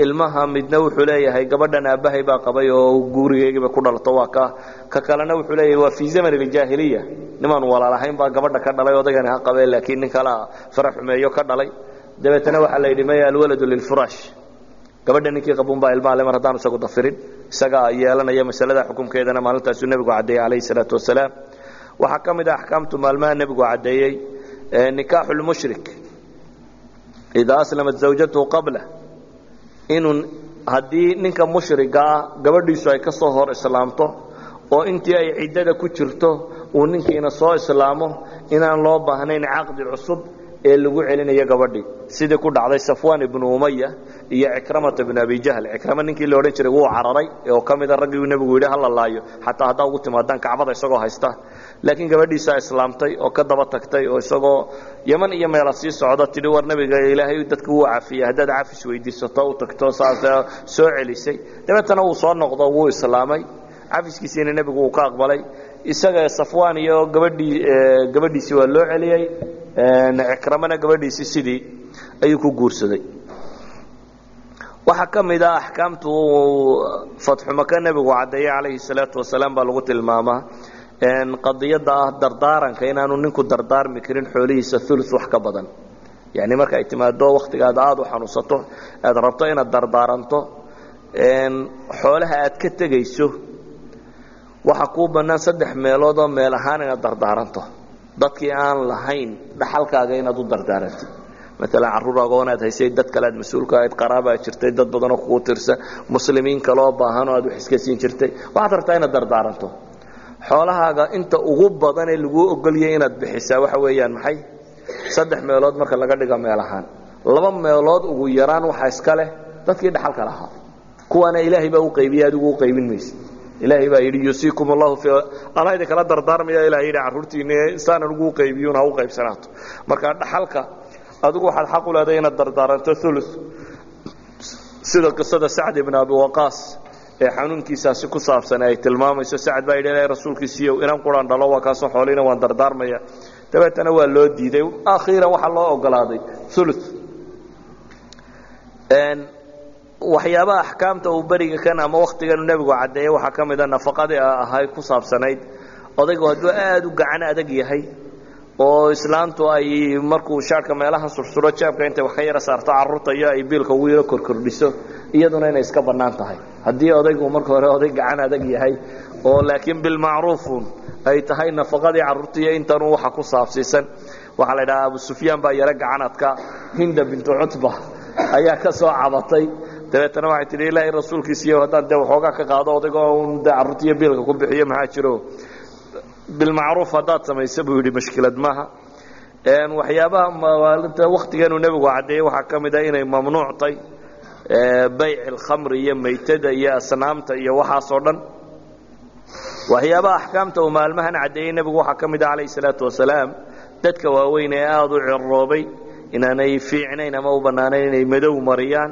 ilmaha midna wuxuu leeyahay gabadhan aabbahay baa qabay oo gurigeygiiba ku dhalato waa ka ka kalena wuxuu leeyahay waa fii zaman aljaahiliya nimaan walaalahayn baa gabadha ka dhalay odaygani ha qabee laakiin nin kalea fara xumeeyo ka dhalay dabeetana waxaa la yidhi maya alwaladu lilfiraash gabadha ninkii qabuunbaa ilmaha le mar haddaan isagu dafirin isagaa yeelanaya masalada xukumkeedana maalintaasuu nebigu caddeeyey calayhi salaatu wasalaam. Waxaa ka mid ah axkaamtu maalmaha nebigu caddeeyey nikaaxu lmushrik idaa aslamat zawjatuhu qabla. Inuu haddii ninka mushriga ah gabadhiisu ay ka soo hor islaamto oo intii ay ciddada ku jirto uu ninkiina soo islaamo inaan loo baahnayn caqdi cusub ee lagu celinayo gabadhii sidii ku dhacday safwan ibnu umaya iyo cikramata bn abi jahl. Cikrama ninkii la odhan jiray wuu cararay oo ka mida raggii uu nebigu yidhi hala laayo xataa haddaa ugu timaadaan kacbada isagoo haysta. Laakiin gabadhiisaa islaamtay oo ka daba tagtay oo isagoo yaman iyo meela sii socda tidhi war nebiga ilaahay dadka wuu cafiyey haddaad cafis weydiisato u tagto saas soo celisay. Dabeetana wuu soo noqdo wuu islaamay. Cafiskiisiina nebigu uu ka aqbalay. Isaga safwan iyo gabadhii gabadhiisii waa loo celiyey cikramana gabadhiisii sidii ayuu ku guursaday waxaa ka mid ah axkaamtu fatxumaka nebigu caddeeyey calayhi salaatu wasalaam baa lagu tilmaamaa qadiyadda ah dardaaranka inaanu ninku dardaarmi karin xoolihiisa ulu wax ka badan. Yani marka ay timaado waktigaad aada u xanuunsato aad rabto inaad dardaaranto xoolaha aad ka tegayso waxaa kuu bannaan saddex meelood oo meel ahaan inaad dardaaranto. Dadkii aan lahayn dhaxalkaaga inaad u dardaarantid maalan carruur agoonaad haysay dad kale aad mas'uulka ahayd qaraabaa jirtay dad badanoo kugu tirsan muslimiin kaleoo baahan oo aad wax iska siin jirtay. Waxaad rabtaa inaad dardaaranto. Xoolahaaga inta ugu badan ee laguu ogoliyay inaad bixisaa waxa weeyaan maxay? Saddex meelood marka laga dhigo meel ahaan. Laba meelood ugu yaraan waxaa iska leh dadkii dhaxalka lahaa. Kuwaana ilaahay baa u qaybiyey adigu u qaybin mayse ilaahay baa yidhi yusiikum allahu fi anaa idin kala dardaarmaya ilahay yidhi carruurtiinni saanan ugu qaybiyuun ha u qaybsanaato. Marka dhaxalka adigu waxaad xaq u leedahay inaad dardaaranto ulu sida qisada sacd ibn abi waqaas ee xanuunkiisaasi ku saabsan ay tilmaamayso. Sacad baa yidhi rasuulkiisiiyow inan quran dhalo waa kaasoo xoolina waan dardaarmaya. Dabeetana waa loo diiday. Akhiiran waxaa loo ogolaaday ulu waxyaabaha axkaamta uu beriga kan ama waktiganu nebigu caddeeyey waxaa ka mida nafaqadii ahay ku saabsanayd. Odaygu hadduu aada u gacan adag yahay oo islaantu ay markuu shaarka meelaha sursuro jeebka intay wax ka yara saarto carruurta iyo ay biilka ugu yaro korkordhiso iyaduna inay iska bannaan tahay. Haddii odaygu marka hore oday gacan adag yahay oo laakiin bilmacruufun ay tahay nafaqadii carruurta iyo intanu waxa ku saabsiisan. Waxaa la idhaha abu sufyaan baa yaro gacanadka hinda bintu cutba ayaa ka soo cabatay. Dabeetana waxay tihi ilaahay rasuulkiisiiyo haddaan dee waxoogaa ka qaado odaygoo un dee carruurtiiyo biilka ku bixiyo maxaa jiro bilmacruuf haddaad samayso buu yidhi mashkilad maaha. Waxyaabaha waktiganuu nebigu caddeeyey waxaa ka mid ah inay mamnuuctay bayc alkhamri iyo maytada iyo asnaamta iyo waxaasoo dhan. Waxyaabaha axkaamta uu maalmahan caddeeyey nebigu waxaa ka mid ah calayhi salaatu wasalaam dadka waaweyn ee aada u ciroobay inaanay fiicnayn ama u bannaanayn inay madow mariyaan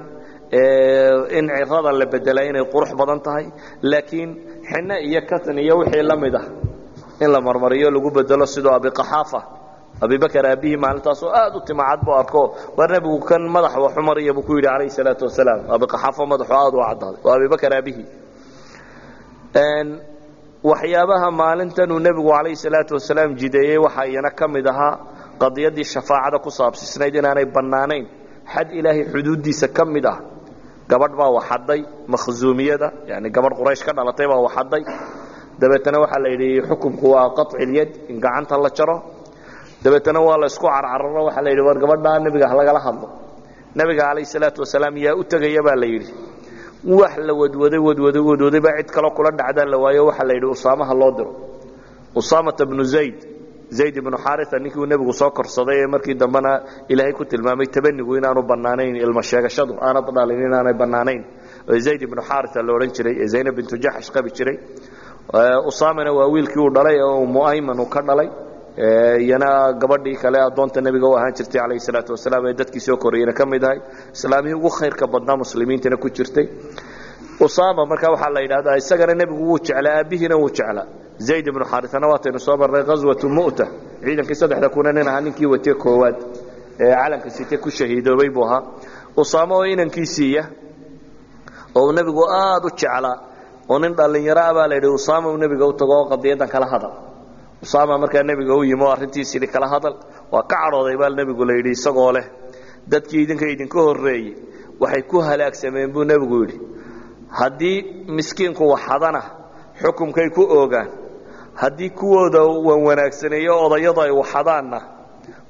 in cirada la bedelaa inay qurux badan tahay. Laakiin xinno iyo katan iyo wixii la mid ah in la marmariyo lagu bedelo sidoo abiqaxaafa abibakar aabihii maalintaasoo aad u timacad bu arko war nebigu kan madax waxu mariya buu ku yidhi calayhi salaatu wasalaam. Abiqaxaafo madaxu aad u caddaaday waa abibakar aabihii waxyaabaha maalintan uu nebigu calayhi salaatu wasalaam jideeyey waxaa iyana ka mid ahaa qadiyadii shafaacada ku saabsisnayd inaanay bannaanayn. Xad ilaahay xuduuddiisa ka mid ah gabadh baa waxadday makhzuumiyada yani gabadh quraysh ka dhalatay baa waxadday dabeetana waxaa la yidhi xukumku waa qacilyad in gacanta la jaro. Dabeetana waa la isku carcararo waxaa la yidhi war gabadhaa nebiga ha lagala hadlo. Nebiga calayhi salaatu wasalaam yaa u tegaya baa la yidhi. Wax la wadwaday wadwaday wadwaday baa cid kaloo kula dhacdaa la waayo waxaa la yidhi usaamaha loo diro. Usaamata bnu zayd zayd ibnu xaria ninkii uu nebigu soo korsaday ee markii dambena ilaahay ku tilmaamay tabanigu inaanu bannaanayn ilmo sheegashadu aanad dhalin inaanay bannaanayn. Zayd ibnu xaria la odhan jiray ee zaynab bintu jaxsh qabi jiray usaamana waa wiilkii uu dhalay oo muayman uu ka dhalay. Iyana gabadhii kale addoonta nebiga u ahaan jirtay calayhi salaatu wasalaam ee dadkii soo korayena ka mid ahay. Islaamihii ugu khayrka badnaa muslimiintana ku jirtay. Usaama marka waxaa la yidhahdaa isagana nebigu wuu jeclaa aabbihiina wuu jeclaa zayd ibnu xarisana waataynu soo marnay ghaswatu mu'ta ciidankii saddexda kuna nin ahaa ninkii watee koowaad. Ee calanka site ku shahiidoobay buu ahaa. Usaamo oo inankiisiiya oo uu nebigu aada u jeclaa oo nin dhallinyaro ah baa la yidhi usaama uu nebiga u tago oo qadiyadan kala hadal. Usaama markaa nebiga u yimi oo arrintiis yidhi kala hadal. Waa ka cadhooday baa nebigu la yidhi isagoo leh dadkii idinka idinka horreeyey waxay ku halaagsameen buu nebigu yidhi. Haddii miskiinku waxadana xukumkay ku oogaan haddii kuwooda wan wanaagsaneeyo odayadu ay waxadaanna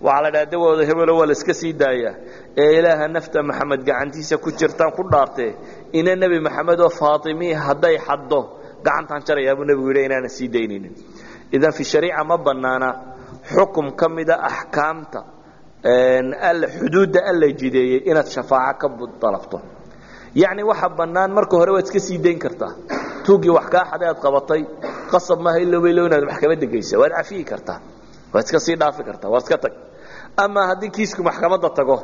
waxaa la dhaha dawooda hebelo waa la iska sii daayaa. Ee ilaaha nafta maxamed gacantiisa ku jirtaan ku dhaartee ina nebi maxamed oo faatimii hadday xaddo gacantaan jarayaa buu nebigu yidhi inaanan sii daynaynin. Idan fi shariica ma bannaana xukum ka mida axkaamta xuduudda alla jideeyey inaad shafaaco ka dalabto. Yacni waxa bannaan marka hore waad iska sii dayn kartaa. Tuuggii wax kaa xaday aad qabatay qasab maaha ilowbaylow inaad maxkamadda geysa waad cafiyi kartaa waad iska sii dhaafi kartaa waad iska tag. Ama haddii kiisku maxkamadda tago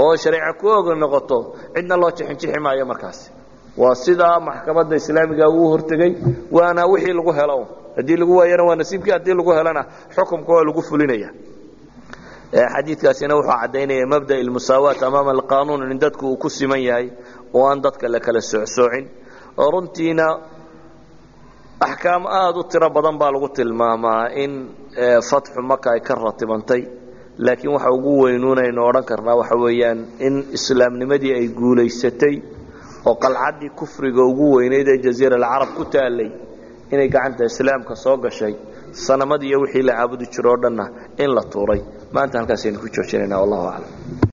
oo shareeca ku oga noqoto cidna loo jixinjixi maayo markaasi. Waa sidaa maxkamadda islaamiga uu hortegey waana wixii lagu helo. Haddii lagu waayana waa nasiibkii haddii lagu helana xukumka waa lagu fulinaya. Xadiidkaasina wuxuu caddaynaya mabda ilmusaawaat amaama alqaanuun in dadku uu ku siman yahay oo aan dadka la kala soocsoocin. Oo runtiina axkaam aada u tiro badan baa lagu tilmaamaa in fatxu maka ay ka ratibantay laakiin waxa ugu weynuunaynu odhan karnaa waxa weeyaan in islaamnimadii ay guulaysatay oo qalcaddii kufriga ugu weynayd ee jaziira alcarab ku taallay inay gacanta islaamka soo gashay sanamadii iyo wixii la caabudi jiro o dhanna in la tuuray. Maanta halkaasaynu ku joojinayna wallahu aclam